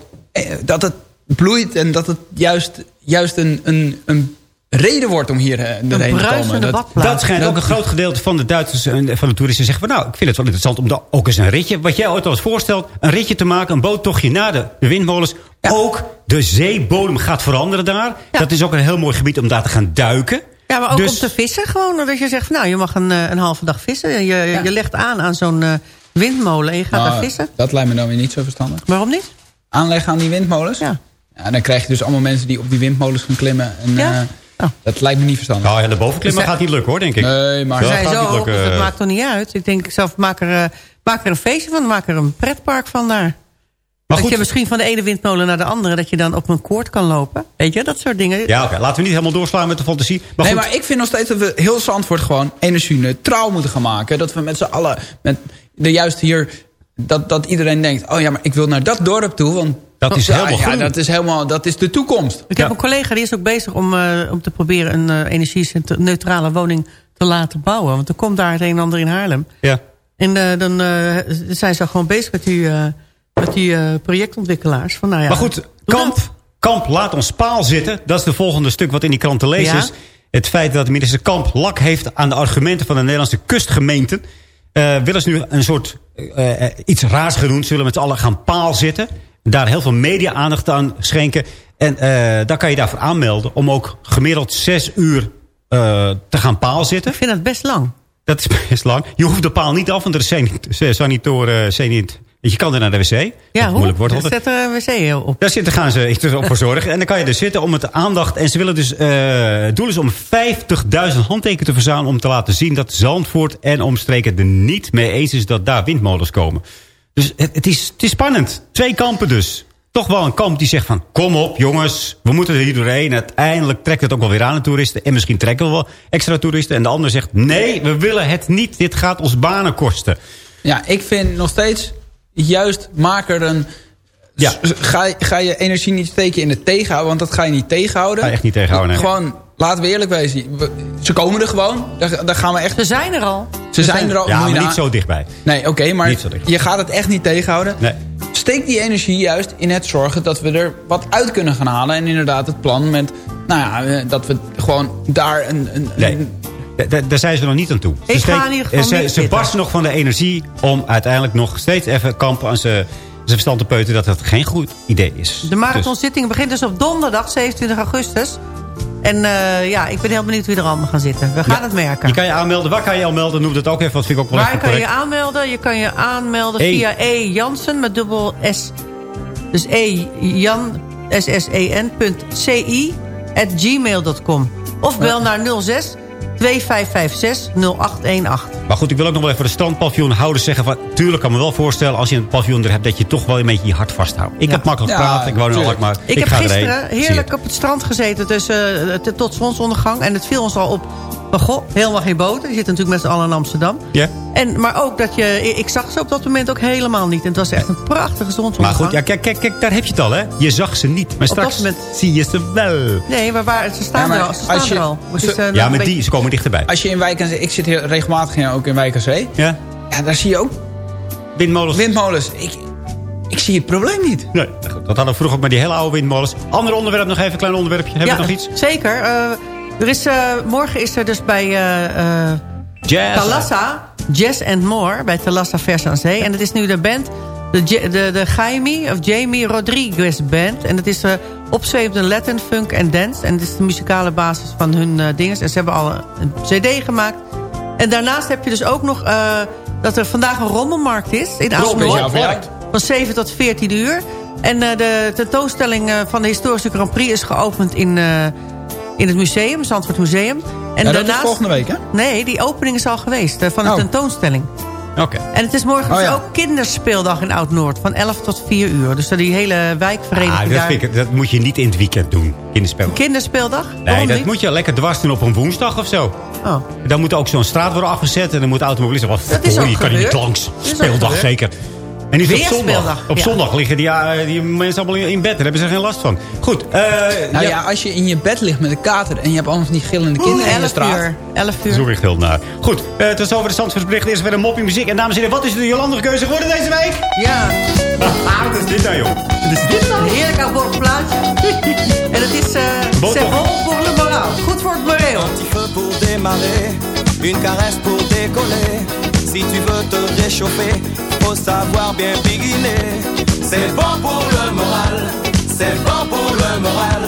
dat het bloeit en dat het juist, juist een, een, een reden wordt om hier eh, erheen te komen. Dat, schijnt dat- ook een groot gedeelte van de Duitsers en van de toeristen zeggen van... nou, ik vind het wel interessant om daar ook eens een ritje... wat jij ooit al eens voorstelt, een ritje te maken... een boottochtje naar de, de windmolens. Ook de zeebodem gaat veranderen daar. Ja. Dat is ook een heel mooi gebied om daar te gaan duiken. Ja, maar ook Dus- om te vissen gewoon. Dat je zegt, van, nou, je mag een, eh, een halve dag vissen. En Je, je legt aan aan zo'n eh, windmolen en je gaat Nou, daar vissen. Dat lijkt me dan weer niet zo verstandig. Waarom niet? Aanleggen aan die windmolens? Ja. Ja, dan krijg je dus allemaal mensen die op die windmolens gaan klimmen. En, Ja? eh, Oh. Dat lijkt me niet verstandig. Nou ja, de bovenklimmen Is dat- gaat niet lukken hoor, denk ik. Nee, maar... Dat Zij gaat zo lukken. dus dat maakt toch niet uit. Ik denk zelf, maak er, eh, maak er een feestje van. Maak er een pretpark van daar. Maar dat goed, je misschien van de ene windmolen naar de andere... dat je dan op een koord kan lopen. Weet je, dat soort dingen. ja, oké. laten we niet helemaal doorslaan met de fantasie. Maar nee, goed, maar ik vind nog steeds dat we heel Zandvoort gewoon energie-neutraal moeten gaan maken. Dat we met z'n allen, met de juist hier, dat, dat iedereen denkt... oh ja, maar ik wil naar dat dorp toe, want... Dat is ja, helemaal ja, groen. dat is helemaal, dat is de toekomst. Ik Ja. heb een collega die is ook bezig om, eh, om te proberen... een eh, energie-neutrale woning te laten bouwen. Want er komt daar het een en ander in Haarlem. ja. En eh, dan eh, zijn ze gewoon bezig met die, eh, met die projectontwikkelaars. Van, nou ja, Maar goed, kamp, dat. kamp laat ons paal zitten. Dat is de volgende stuk wat in die krant te lezen Ja. is. Het feit dat minister Kamp lak heeft aan de argumenten van de Nederlandse kustgemeenten. Eh willen ze nu een soort iets raars doen. Ze willen met z'n allen gaan paal zitten. Daar heel veel media-aandacht aan schenken. En eh daar kan je daarvoor aanmelden. Om ook gemiddeld zes uur eh, te gaan paal zitten. Ik vind dat best lang. Dat is [LAUGHS] best lang. Je hoeft de paal niet af, want er is sanit- sanitoren... Sanit, je kan er naar de wc. Ja, hoe? moeilijk wordt altijd. Zet er een wc op. Daar zitten, gaan ze [LAUGHS] iets op voor zorgen. En dan kan je er zitten om het aandacht. En ze willen dus. eh het doel is om 50.000 handtekenen te verzamelen. Om te laten zien dat Zandvoort en omstreken er niet mee eens is dat daar windmolens komen. Dus het, het, is, het is spannend. Twee kampen dus. Toch wel een kamp die zegt van... Kom op jongens, we moeten er hier doorheen. Uiteindelijk trekt het ook wel weer aan de toeristen. En misschien trekken we wel extra toeristen. En de ander zegt... Nee, we willen het niet. Dit gaat ons banen kosten. Ja, ik vind nog steeds, juist maak er een... Ja. Ga, ga je energie niet steken in het tegenhouden, want dat ga je niet tegenhouden. Ga je echt niet tegenhouden. Gewoon, laten we eerlijk wezen. we- ze komen er gewoon. Daar, daar gaan we echt... Ze zijn er al. Ze zijn er al. Ja, moet je maar niet zo dichtbij. Nee, oké, maar Niet zo dicht. je gaat het echt niet tegenhouden. Nee. Steek die energie juist in het zorgen dat we er wat uit kunnen gaan halen. En inderdaad het plan met, nou ja, eh, dat we gewoon daar een... een, Nee. een- Daar zijn ze nog niet aan toe. Ze Ik ga steekt- in ieder geval ze, ze barsten nog van de energie om uiteindelijk nog steeds even kampen aan zijn zijn verstand te peuten dat dat geen goed idee is. De marathonzitting begint dus op donderdag 27 augustus. En eh, ja, ik ben heel benieuwd wie er allemaal gaan zitten. We gaan Ja. het merken. Je kan je aanmelden. Waar kan je aanmelden? Noem dat ook even. Dat vind ik ook wel Waar kan je aanmelden? Je kan je aanmelden E. via E. Jansen met dubbel S. Dus E. Jan, S-S-E-N, punt C-I, at gmail.com. Of bel naar 06 2556 0818. Maar goed, ik wil ook nog wel even voor de strandpaviljoenhouders zeggen... Van, tuurlijk kan me wel voorstellen als je een paviljoen er hebt... dat je toch wel een beetje je hart vasthoudt. Ik heb makkelijk Ja, praten, ik woon in. Alkmaar. Ik, heb ga gisteren heerlijk op het strand gezeten tussen, eh, tot zonsondergang. En het viel ons al op van, goh, helemaal geen boten. Die zitten natuurlijk met z'n allen in Amsterdam. Ja? En, maar ook dat je, ik zag ze op dat moment ook helemaal niet. En het was echt een prachtige zonsondergang. Maar goed, ja, kijk, kijk, kijk, daar heb je het al, hè. Je zag ze niet, maar straks moment- zie je ze wel. Nee, maar waar, ze staan Ja, maar er al. Ze staan als je- er al. Is, ze- Ja, maar beetje- die, ze komen dichterbij. Als je in Wijk aan Zee... Ik zit heel regelmatig in- ook in Wijk aan Zee. Ja? Ja, daar zie je ook Windmolens. windmolens. Ik, ik zie het probleem niet. Nee, goed, dat hadden we vroeger ook met die hele oude windmolens. Ander onderwerp nog even, klein onderwerpje. Hebben ja, we nog iets? zeker. Eh, er is, eh, morgen is er dus bij eh, eh, Jazz. Talassa, Jazz and More, bij Talassa Vers aan Zee. En het is nu de band, de, de, de Jaime of Jamie Rodriguez Band. En het is uh, opzwevende Latin, funk en dance. En het is de muzikale basis van hun eh dingen. En ze hebben al een cd gemaakt. En daarnaast heb je dus ook nog eh, dat er vandaag een rommelmarkt is in Oud-Noord. jou. Van 7 tot 14 uur. En eh, de tentoonstelling eh, van de historische Grand Prix is geopend in, eh, in het museum, Zandvoort Museum. En Ja, dat is volgende week, hè? Nee, die opening is al geweest eh, van de Oh. tentoonstelling. Oké. En het is morgen Oh, dus ja. ook kinderspeeldag in Oud-Noord. Van 11 tot 4 uur. Dus die hele wijkvereniging Ah, dat, daar. vind ik, dat moet je niet in het weekend doen, kinderspel. Kinderspeeldag? Nee, dat moet je lekker dwars doen op een woensdag of zo. Oh. Dan moet ook zo'n straat worden afgezet. En dan moet automobilisten... Wat Dat is ook je kan hier niet langs. Speeldag zeker. En nu is het Weer op zondag. Op ja. zondag liggen die, ja, die mensen allemaal in bed. Daar hebben ze geen last van. Goed. eh Nou ja. ja, als je in je bed ligt met een kater... en je hebt anders niet gillende kinderen in de 11 straat... uur. 11 uur. Sorry, heel naar. Goed, eh tot zover de Zandvoortsbericht. Eerst weer een moppie muziek. En dames en heren, wat is de Jolande keuze geworden deze week? Ja, Ah, wat is dit nou, joh? Wat is dit nou? een heerlijk abordig plaatje. en het is... eh Bon C'est bon pour le moral. Goed voor het moreel. petit feu pour démarrer, une caresse pour décoller. Si tu veux te réchauffer, faut savoir bien biguiner. C'est bon pour le moral, c'est bon pour le moral,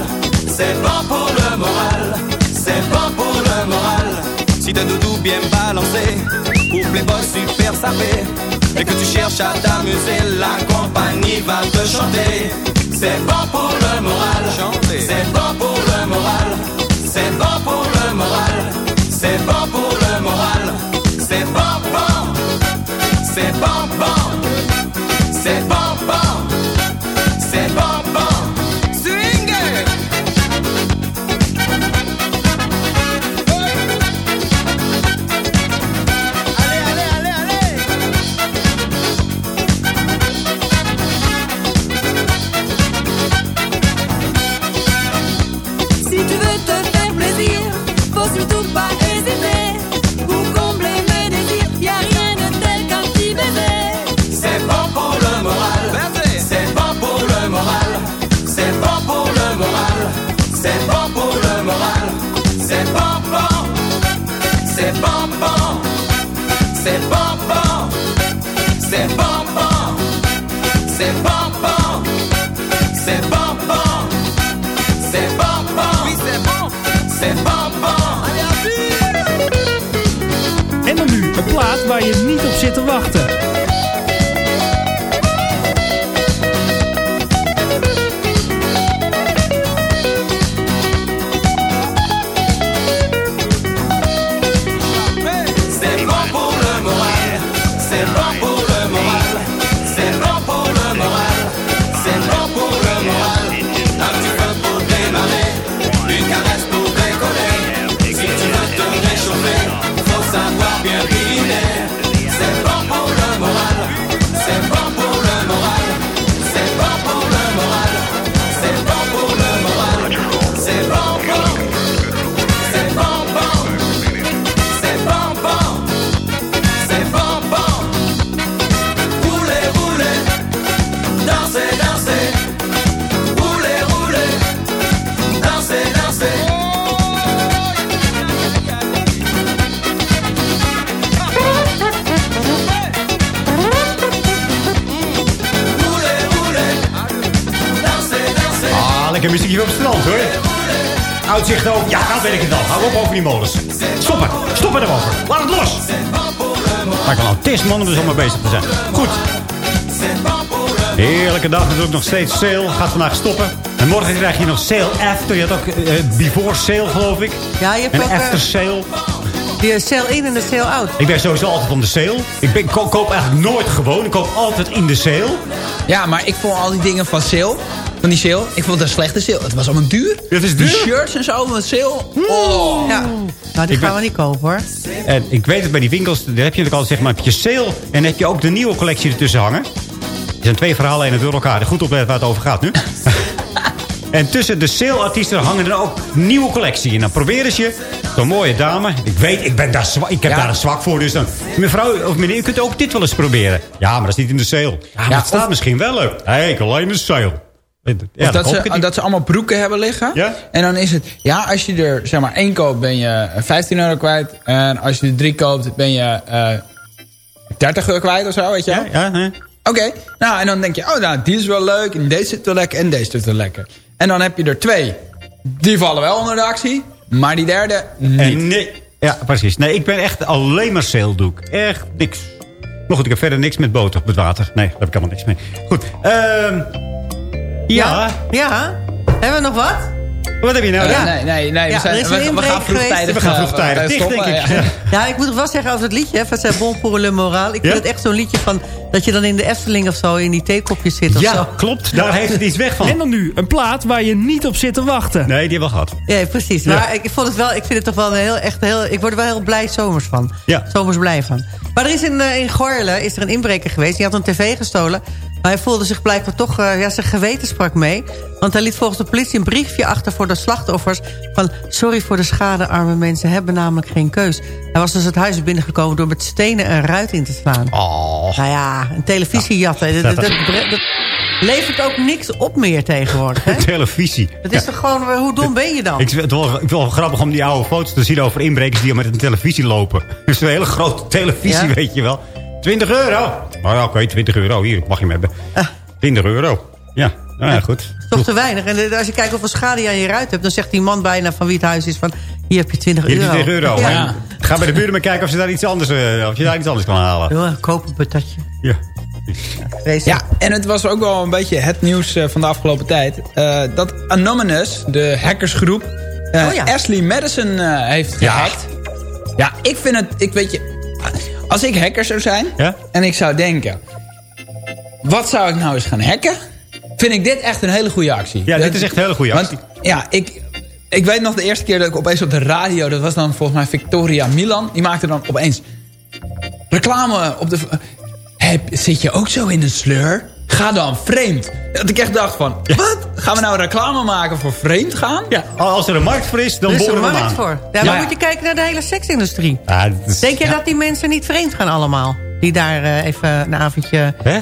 c'est bon pour le moral, c'est bon pour le moral. Si t'as doudou bien balancé, ou playboy super sapé, et que tu cherches à t'amuser, la compagnie va te chanter. C'est bon pour le moral, c'est bon pour le moral, c'est bon pour le moral, c'est bon waar je niet op zit te wachten. Weet ik het al. Hou op over die molens. Stoppen. Stoppen erover. Laat het los. Maar ik ben autist, man, om er zo mee bezig te zijn. Goed. Heerlijke dag. natuurlijk nog steeds sale. Gaat vandaag stoppen. En morgen krijg je nog sale after. Je had ook eh, before sale, geloof ik. Ja, je hebt En ook, eh, after sale. Die sale in en de sale out. Ik ben sowieso altijd om de sale. Ik ben, ko- koop eigenlijk nooit gewoon. Ik koop altijd in de sale. Ja, maar ik vond al die dingen van sale, van die sale, ik vond het een slechte sale. Het was allemaal duur. Het is Die duur. shirts en zo van sale. Oh. Ja. Nou, die Ik gaan ben- we niet kopen, hoor. En ik weet het, bij die winkels, daar heb je natuurlijk altijd zeg maar, heb je sale. En dan heb je ook de nieuwe collectie ertussen hangen. Er zijn twee verhalen in het door elkaar. Goed opletten waar het over gaat nu. [LAUGHS] en tussen de sale-artiesten hangen er ook nieuwe collectie. En dan proberen ze je, zo'n mooie dame. Ik weet, ik, ben daar zwa- ik heb Ja. daar een zwak voor. Dus dan, mevrouw of meneer, u kunt ook dit wel eens proberen. Ja, maar dat is niet in de sale. Ja, maar Ja, het staat of- misschien wel leuk. Hé, ik alleen de sale. Ja, Of dat, ze, dat ze allemaal broeken hebben liggen. Ja? En dan is het, ja, als je er zeg maar één koopt, ben je 15 euro kwijt. En als je er drie koopt, ben je eh 30 euro kwijt of zo, weet je wel? Ja, hè? Oké, nou en dan denk je, oh nou, die is wel leuk. En deze zit wel lekker en deze zit wel lekker. En dan heb je er twee. Die vallen wel onder de actie. Maar die derde, niet. En nee, ja, precies. Nee, ik ben echt alleen maar sale doe ik. Echt niks. Maar goed, ik heb verder niks met boter het water. Nee, daar heb ik helemaal niks mee. Goed, ehm ja. Ja. Hebben we nog wat? Wat heb je nou? Eh, Ja. Nee, nee, nee. Ja, we, zijn, er is we, een we inbreuk gaan vroegtijdig geweest. We gaan eh, vroegtijdig eh, dicht, stoppen, denk ik. ja. Ja, ik moet nog wel zeggen over het liedje. Hè, van zijn Bon pour le moral. Ik Ja? vind het echt zo'n liedje van... dat je dan in de Efteling of zo in die theekopjes zit of Ja, zo. klopt. Daar heeft het iets weg van. En dan nu, een plaat waar je niet op zit te wachten. Nee, die hebben we gehad. Ja, precies. Ja. Maar ik, vond het wel, ik vind het toch wel een heel, echt heel... Ik word er wel heel blij zomers van. Ja. Zomers blij van. Maar er is in, eh, in Goorle is er een inbreker geweest. Die had een tv gestolen. Maar hij voelde zich blijkbaar toch... eh, ja, zijn geweten sprak mee. Want hij liet volgens de politie een briefje achter voor de slachtoffers... van sorry voor de schade, arme mensen hebben namelijk geen keus. Hij was dus het huis binnengekomen door met stenen een ruit in te slaan. Oh. Nou ja, een televisie jatten. Dat, dat, dat- dat levert ook niks op meer tegenwoordig. Hè? [LAUGHS] Televisie. Het is toch gewoon, eh, hoe dom ben je dan? Ik vind het wel, ik vind het wel grappig om die oude foto's te zien over inbrekers die al met een televisie lopen. [LAUGHS] Dus een hele grote televisie, Ja? weet je wel. 20 euro. Ja, oké, 20 euro. Hier, mag je me hebben. 20 euro. Ja, nou ja, goed. toch te weinig. En eh, als je kijkt hoeveel schade je aan je ruit hebt... dan zegt die man bijna van wie het huis is van... hier heb je 20 Hier euro. heb je 20 euro. Ja. Ja. Ga bij de buren maar kijken of, ze daar iets anders, eh, of je daar iets anders kan halen. Ja, koop een patatje. Ja. Ja, en het was ook wel een beetje het nieuws eh, van de afgelopen tijd. eh, dat Anonymous, de hackersgroep, eh, Oh ja. Ashley Madison eh, heeft Ja. gehackt. Ja, ik vind het, ik weet je, als ik hacker zou zijn Ja? en ik zou denken, wat zou ik nou eens gaan hacken? Vind ik dit echt een hele goede actie. Ja, dit is echt een hele goede actie. Want, ja, ik, ik weet nog de eerste keer dat ik opeens op de radio... dat was dan volgens mij Victoria Milan. Die maakte dan opeens reclame op de... Heb, zit je ook zo in de sleur? Ga dan vreemd. Dat ik echt dacht van, wat? Gaan we nou reclame maken voor vreemd gaan? Ja, als er een markt voor is, dan Er is boren een we markt aan. voor. Ja, Ja. maar moet je kijken naar de hele seksindustrie. Ja, dat is- Denk je ja. dat die mensen niet vreemd gaan allemaal? Die daar eh, even een avondje... Hè?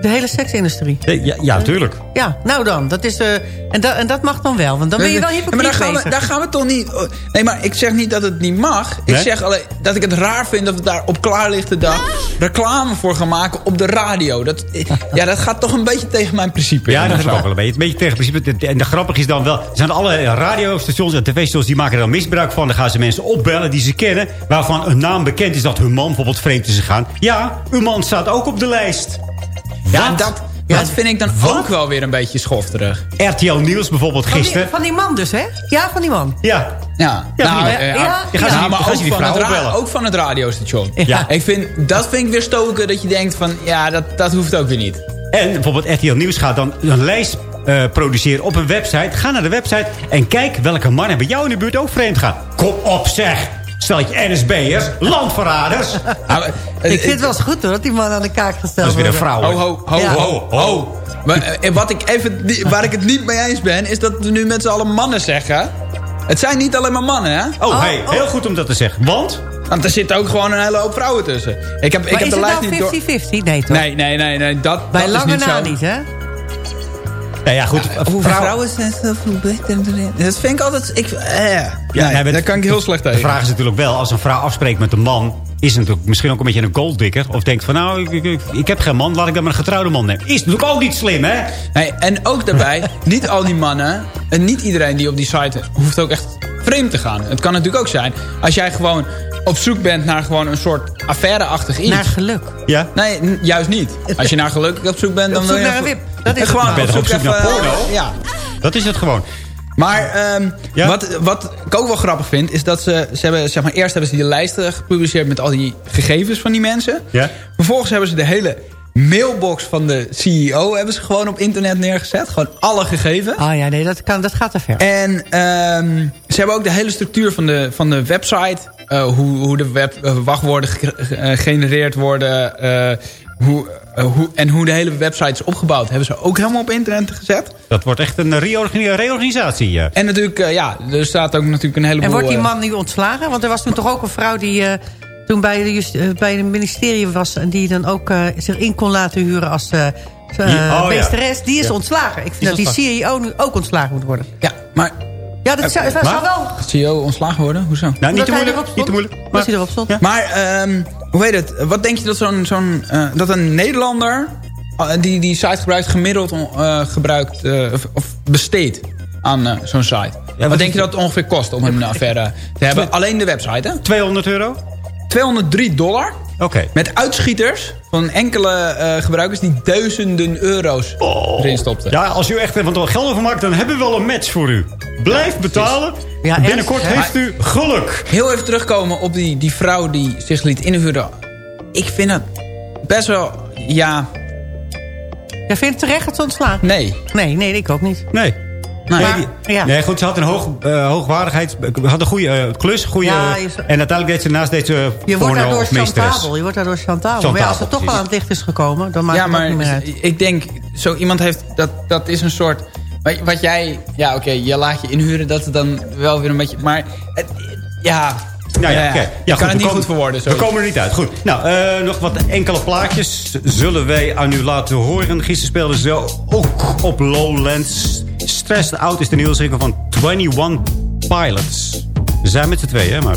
De hele seksindustrie. Ja, ja, tuurlijk. Ja, nou dan. Dat is, eh, en, dat, en dat mag dan wel. Want dan ben je wel Ja, hypocriet maar daar gaan, we, daar gaan we toch niet... oh, Nee, maar ik zeg niet dat het niet mag. Ik Nee? zeg alleen dat ik het raar vind dat we daar op klaarlichte dag... reclame voor gaan maken op de radio. Dat, ja, dat gaat toch een beetje tegen mijn principe. Ja, dat zo. ook wel een beetje. Een beetje tegen principe. En de grappig is dan wel... Er zijn alle radiostations en tv-stations die maken er dan misbruik van. Dan gaan ze mensen opbellen die ze kennen. Waarvan een naam bekend is dat hun man bijvoorbeeld vreemd is gegaan. Ja, uw man staat ook op de lijst. Ja, dat, Ja, dat vind ik dan wat? ook wel weer een beetje schofterig. RTL Nieuws bijvoorbeeld Van die, gisteren. van die man dus, hè? Ja, van die man. Ja, Ja, Ja, nou, die- eh, ja, ja, ze die- maar ze ook die van, het ook van het radiostation. Ja. Ik vind, dat vind ik weer stoken dat je denkt van... ja, dat, dat hoeft ook weer niet. En bijvoorbeeld RTL Nieuws gaat dan een lijst eh, produceren op een website. Ga naar de website en kijk welke mannen bij jou in de buurt ook vreemd gaan. Kom op zeg! Stel je NSB'ers, landverraders. [LAUGHS] Nou, eh, Ik vind het wel eens goed hoor, dat die man aan de kaak gesteld Dat is weer een wordt. vrouw. Ho, ho, ho, Ja. ho, ho. Maar, eh, wat ik even, waar ik het niet mee eens ben... is dat we nu met z'n allen mannen zeggen. Het zijn niet alleen maar mannen, hè? Oh, hey, heel goed om dat te zeggen. Want? Want er zitten ook gewoon een hele hoop vrouwen tussen. Ik heb, ik Maar heb is de het lijst nou niet door... 50-50? Nee toch? Nee, nee, nee, nee. Dat, Bij dat is lange niet na zo. niet, hè? Nou ja, goed. Vrouwen zijn zoveel beter erin. Dat vind ik altijd... Ik, eh, Ja, nee, maar daar kan ik heel slecht De tegen. vraag is natuurlijk wel, als een vrouw afspreekt met een man... is het natuurlijk misschien ook een beetje een golddikker. Of denkt van, nou, ik, ik, ik heb geen man, laat ik dan maar een getrouwde man nemen. Is natuurlijk ook niet slim, hè? Nee, en ook daarbij, niet al die mannen... en niet iedereen die op die site hoeft ook echt vreemd te gaan. Het kan natuurlijk ook zijn, als jij gewoon op zoek bent naar gewoon een soort affaire-achtig iets. Naar geluk. Ja? Nee, juist niet. Als je naar geluk op zoek bent, dan Op zoek naar een wip. Dat is gewoon nou. Op zoek naar porno? eh, Ja. Dat is het gewoon. Maar ehm, Ja? wat, wat ik ook wel grappig vind... is dat ze, ze hebben, zeg maar, eerst hebben ze die lijsten gepubliceerd... met al die gegevens van die mensen. Ja? Vervolgens hebben ze de hele mailbox van de CEO... hebben ze gewoon op internet neergezet. Gewoon alle gegevens. Oh ja, nee, dat, kan, dat gaat te ver. En ehm, ze hebben ook de hele structuur van de, van de website. eh, hoe, hoe de web, eh, wachtwoorden eh, gegenereerd worden. eh, hoe, hoe, en hoe de hele website is opgebouwd. Hebben ze ook helemaal op internet gezet. Dat wordt echt een reorgani- reorganisatie. ja. En natuurlijk, ja, er staat ook natuurlijk een heleboel... En wordt die man nu ontslagen? Want er was toen toch ook een vrouw die eh, toen bij, de, just- eh, bij het ministerie was... en die dan ook eh, zich in kon laten huren als eh Die- oh, ja. Die is Ja. ontslagen. Ik vind Die dat die CEO nu ook ontslagen moet worden. Ja, maar... Ja, dat zou, dat maar- zou wel... CEO ontslagen worden? Hoezo? Nou, niet te moeilijk. Niet te moeilijk. Dat hij erop stond. Maar, ehm, hoe heet het? Wat denk je dat zo'n... zo'n eh, dat een Nederlander... die die site gebruikt, gemiddeld eh, gebruikt... eh, of, of besteedt aan eh, zo'n site? wat wat denk je dat het ongeveer kost om een affaire te hebben? Alleen de website, hè? 200 euro? 203 dollar. Oké. Met uitschieters van enkele eh, gebruikers die duizenden euro's erin stopten. Ja, als u echt even wat geld over maakt, dan hebben we wel een match voor u. Blijf betalen. Ja, Binnenkort heeft u geluk. Heel even terugkomen op die, die vrouw die zich liet inhuren. Ik vind het best wel... Ja, Jij vindt het terecht dat ze ontslagen? nee. Nee, nee, ik ook niet. Nee. Nee. Maar- ja. Nee, goed, ze had een hoog, eh, hoogwaardigheid. Had een goede eh, klus. Goede, Ja, je- en uiteindelijk deed ze naast deze Je wordt daardoor chantabel. Je wordt daardoor chantabel. Maar ja, als het toch wel aan het licht is gekomen, dan maakt ja, het ook maar niet meer uit. ik denk, zo iemand heeft, dat, dat is een soort, wat, jij, ja oké, je laat je inhuren, dat is dan wel weer een beetje, maar het, ja, Nou ja, ja, oké. ik Ja, kan goed, het niet komen- goed verwoorden. We komen er niet uit. Goed. Nou, eh, nog wat enkele plaatjes zullen wij aan u laten horen. Gisteren speelden ze ook op Lowlands. Stressed Out is de nieuwsrinkel van 21 Pilots. We zijn met z'n tweeën, maar...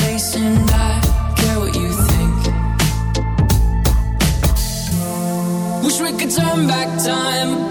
turn back time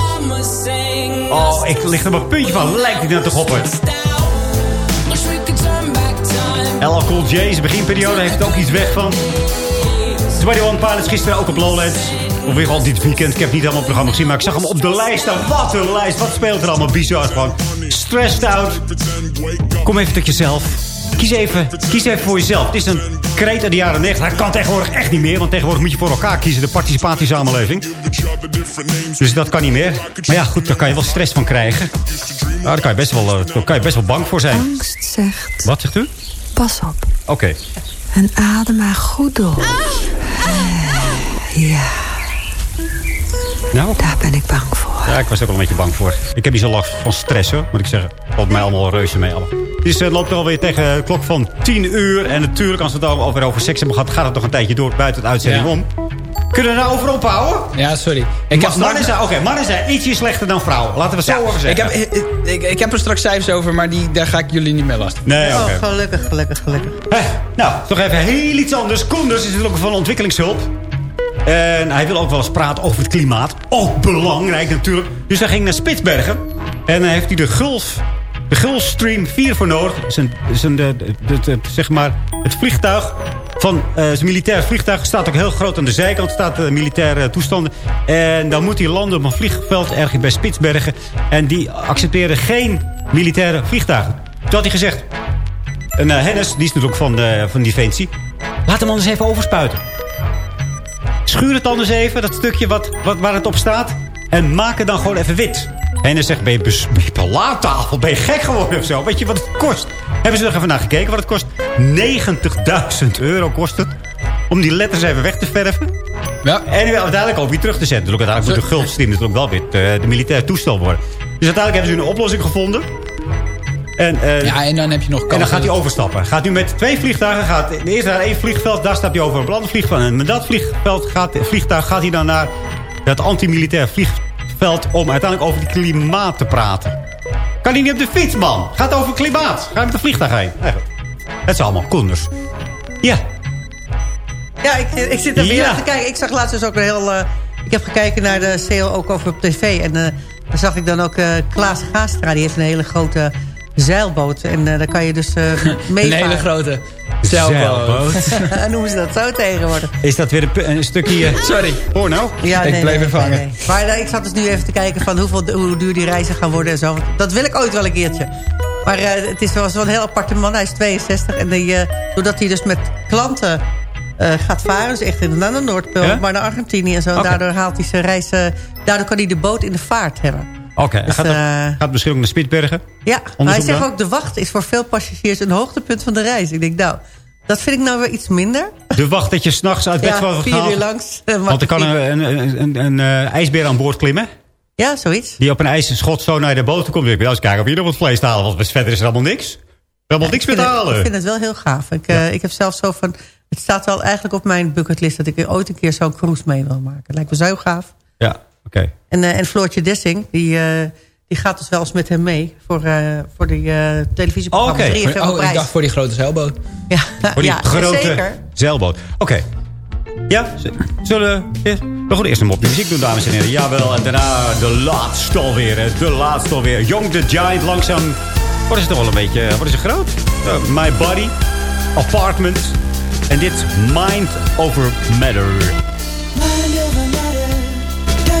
Oh, ik lig er maar een puntje van. Lijkt hij nou te goppen. LL Cool J, zijn beginperiode, heeft ook iets weg van. 21 Pilots gisteren ook op Lowlands. Of weer al dit weekend. Ik heb niet helemaal het programma gezien, maar ik zag hem op de lijst staan. Wat een lijst. Wat speelt er allemaal bizar gewoon. Stressed out. Kom even tot jezelf. Kies even, kies even voor jezelf. Het is een kreet uit de jaren 90. Hij kan tegenwoordig echt niet meer. Want tegenwoordig moet je voor elkaar kiezen. De participatiesamenleving. Dus dat kan niet meer. Maar ja, goed, daar kan je wel stress van krijgen. Nou, daar kan je best wel, eh, daar kan je best wel bang voor zijn. Angst zegt, Wat zegt u? pas op Oké. en adem maar goed door. Ja, Nou, daar ben ik bang voor. Ja, ik was er ook wel een beetje bang voor. Ik heb niet zo last van stress, hoor, moet ik zeggen. Valt mij allemaal reuze mee. Allemaal. Het is, eh, loopt er alweer tegen de klok van 10 uur. En natuurlijk, als we het over, over seks hebben gehad... gaat het nog een tijdje door buiten het uitzending Ja. om. Kunnen we nou over ophouden? Ja, sorry. Ik Ik heb mannen zijn, Oké, mannen zijn ietsje slechter dan vrouwen. Laten we het zo over ik, zeggen. heb, ik, ik, ik heb er straks cijfers over, maar die, daar ga ik jullie niet mee lastig. Nee. Oh, gelukkig, gelukkig, gelukkig. Nou, toch even heel iets anders. Koenders is natuurlijk van ontwikkelingshulp. En hij wil ook wel eens praten over het klimaat. Ook belangrijk natuurlijk. Dus hij ging naar Spitsbergen. En dan heeft hij de Gulf... De Gulfstream 4 voor nodig. De- zeg maar, het vliegtuig van eh, zijn militair vliegtuig staat ook heel groot aan de zijkant. Staat de militaire toestanden. En dan moet hij landen op een vliegveld ergens bij Spitsbergen. En die accepteren geen militaire vliegtuigen. Toen had hij gezegd... En uh, Hennis, die is natuurlijk van, de, van Defensie. Laat hem anders even overspuiten. Schuur het anders even, dat stukje wat, wat, waar het op staat. En maak het dan gewoon even wit. Hennis zegt, ben je, ben je? Ben je gek geworden of zo? Weet je wat het kost? Hebben ze er even naar gekeken wat het kost? 90.000 euro kost het. Om die letters even weg te verven. Ja. En uiteindelijk ook weer terug te zetten. Dus ook uiteindelijk moet de Gulfstream natuurlijk wel weer eh, de militaire toestel worden. Dus uiteindelijk hebben ze een oplossing gevonden. En, eh, Ja, en dan heb je nog en dan gaat hij overstappen. Gaat u met twee vliegtuigen. Gaat eerst naar één vliegveld. Daar staat hij over een ander vliegveld. En met dat vliegveld gaat, vliegtuig gaat hij dan naar het antimilitair om uiteindelijk over het klimaat te praten. Kan hij niet op de fiets, man? Gaat over klimaat. Ga je met de vliegtuig heen. Nee. Het is allemaal koenders. Ja. Ja, ik, ik zit er weer Ja. te kijken. Ik zag laatst dus ook een heel... eh, ik heb gekeken naar de CEO ook over op tv. En eh daar zag ik dan ook eh Klaas Gaastra. Die heeft een hele grote zeilboot. En eh daar kan je dus eh [LAUGHS] Een hele grote zeilboot. Noemen [LAUGHS] ze dat zo tegenwoordig. Is dat weer een, een stukje... [LAUGHS] Sorry. Porno? Ja, Ik nee, bleef nee. Maar eh, ik zat dus nu even te kijken van hoeveel, hoe duur die reizen gaan worden en zo. Dat wil ik ooit wel een keertje. Maar het is wel zo'n heel aparte man. Hij is 62. En die, doordat hij dus met klanten gaat varen. Dus echt naar de Noordpool, Ja? maar naar Argentinië en zo. Daardoor haalt hij zijn reis... eh, daardoor kan hij de boot in de vaart hebben. Oké, Dus, gaat, eh, gaat misschien ook naar Spitsbergen? Ja, maar hij zegt dan? ook... de wacht is voor veel passagiers een hoogtepunt van de reis. Ik denk, nou, dat vind ik nou weer iets minder. De wacht dat je s'nachts uit bed Ja, wordt vier uur langs. eh, Want er kan een, een, een, een, eh, ijsbeer aan boord klimmen. Ja, zoiets. Die op een ijzerschot zo naar de boot komt. Ik wil eens kijken of hier nog wat vlees te halen. Want verder is er allemaal niks. Is allemaal niks meer ik te vind het- halen. Ik vind het wel heel gaaf. Ik, ik heb zelfs zo van... Het staat wel eigenlijk op mijn bucketlist... dat ik ooit een keer zo'n cruise mee wil maken. Lijkt me zo gaaf. Ja, oké. En, eh, en Floortje Dessing, die, eh, die gaat dus wel eens met hem mee... voor, eh, voor die eh televisieprogramma Oh, oké. 3FM op Oh, ik dacht voor die grote zeilboot. Ja, [LAUGHS] Voor die ja, grote zeker. zeilboot. Oké. Ja, zullen we... eerst- We gaan eerst een mopje muziek doen, dames en heren. Jawel, en daarna de laatste alweer. De laatste alweer. Young the Giant, langzaam... Wat is het toch wel een beetje... Wat is het groot? Uh, My Body, Apartment. En dit Mind Over Matter. Mind over matter,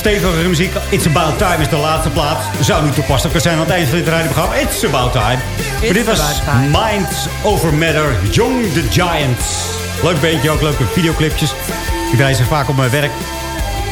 Stevigere muziek. It's About Time is de laatste plaats. Zou niet toepasselijk zijn aan het eind van dit radioprogramma. It's About Time. maar dit was. Minds Over Matter, Young the Giants. Leuk beentje ook, leuke videoclipjes. Ik draai ze vaak op mijn werk.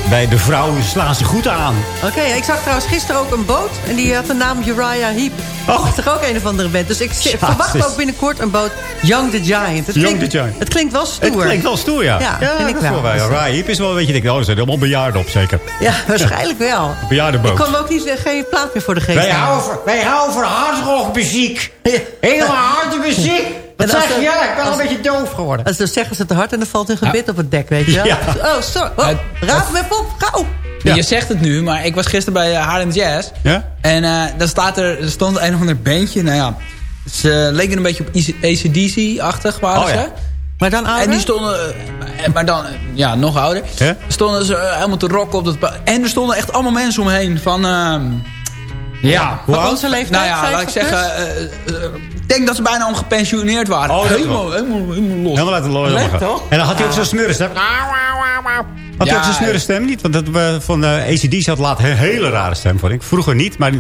Bij de vrouwen slaan ze goed aan. Oké, ik zag trouwens gisteren ook een boot. En die had de naam Uriah Heep. Oh. Dat is toch ook een of andere band. Dus ik Jezus. verwacht ook binnenkort een boot Young the Giant. Het Young klinkt, the Giant. Het klinkt wel stoer. Het klinkt wel stoer, ja. Ja, vind ik wel. wel. Rai Heep is wel een beetje... Denk, oh, er zijn helemaal bejaarden op, zeker. Ja, [LAUGHS] waarschijnlijk wel. Bejaardenboot. Ik me ook niet, geen plaat meer voor de geest Wij houden, van- wij houden van hardrockmuziek. Helemaal harde muziek. [LAUGHS] Als zeg je? Ik ben al een beetje doof geworden. Als ze zeggen ze te hard en dan valt hun gebit op het dek, weet je wel. Ja. Oh, sorry. Oh, raad me op, gauw. Je zegt het nu, maar ik was gisteren bij uh, Harlem Jazz. Ja? En eh daar, staat er, er stond een of ander bandje. Nou ja, ze leken een beetje op ACDC-achtig waren Oh ja. ze. Maar dan ouder? En die stonden, eh, maar dan, eh, ja, nog ouder. Ja? Stonden ze eh, helemaal te rocken op dat... En er stonden echt allemaal mensen omheen van... ehm, ja, Van onze leeftijd, Nou ja, laat ik 50 zeggen... eh, eh, denk dat ze bijna om gepensioneerd waren. Oh, helemaal, helemaal, helemaal los. Helemaal uit de looien. En dan had hij ook zo'n smurrenstem. Had hij Ja, ook zo'n smurrenstem niet? Want dat, we van uh, ACDC had later een hele rare stem, vond ik. Vroeger niet, maar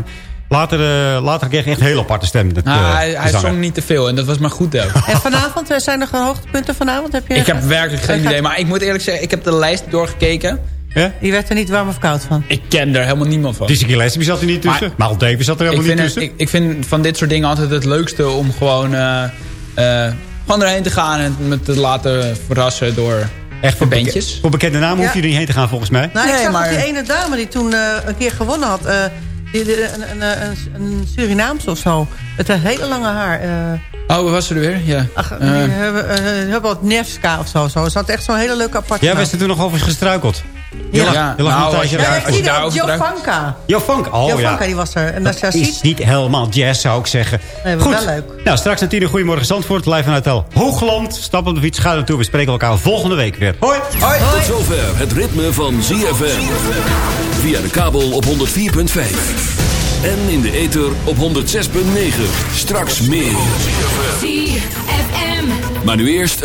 later, eh, later kreeg hij echt een hele aparte stem. Dat, Nou, eh, hij zong niet te veel en dat was maar goed ook. En vanavond, eh, zijn er gewoon hoogtepunten vanavond? Heb je Ik heb werkelijk geen idee. Maar ik moet eerlijk zeggen, ik heb de lijst doorgekeken. Ja? Je werd er niet warm of koud van. Ik ken er helemaal niemand van. Dizzy Gillespie zat er niet tussen. Maar- Miles Davis zat er Ik helemaal niet het- tussen. ik, ik vind van dit soort dingen altijd het leukste om gewoon, eh, eh, gewoon erheen te gaan en me te laten verrassen door Echt voor, bandjes. voor bekende namen hoef je Ja. er niet heen te gaan, volgens mij. Nou, ik Nee, zag maar- die ene dame die toen eh, een keer gewonnen had... eh, die, die- een, een, een, een Surinaamse of zo. Met een hele lange haar. eh, Oh, was ze er weer? Ja. ach, die hebben, hebben wat Nevska of zo. zo. Ze had echt zo'n hele leuke aparte Jij naam. was er toen nog over gestruikeld. Je Ja. Ja, nou, een tijdje als je- Ja, daar. Oh ja. Die was er. En dat Dat is niet helemaal jazz, zou ik zeggen. Nee, Goed. wel leuk. Nou, straks naar tien uur. Goedemorgen Zandvoort. Live vanuit El Hoogland. Stap op de fiets. Ga er naartoe. We spreken elkaar volgende week weer. Hoi. Hoi. Tot zover het ritme van ZFM. Via de kabel op 104.5. En in de ether op 106.9. Straks meer. ZFM. Maar nu eerst het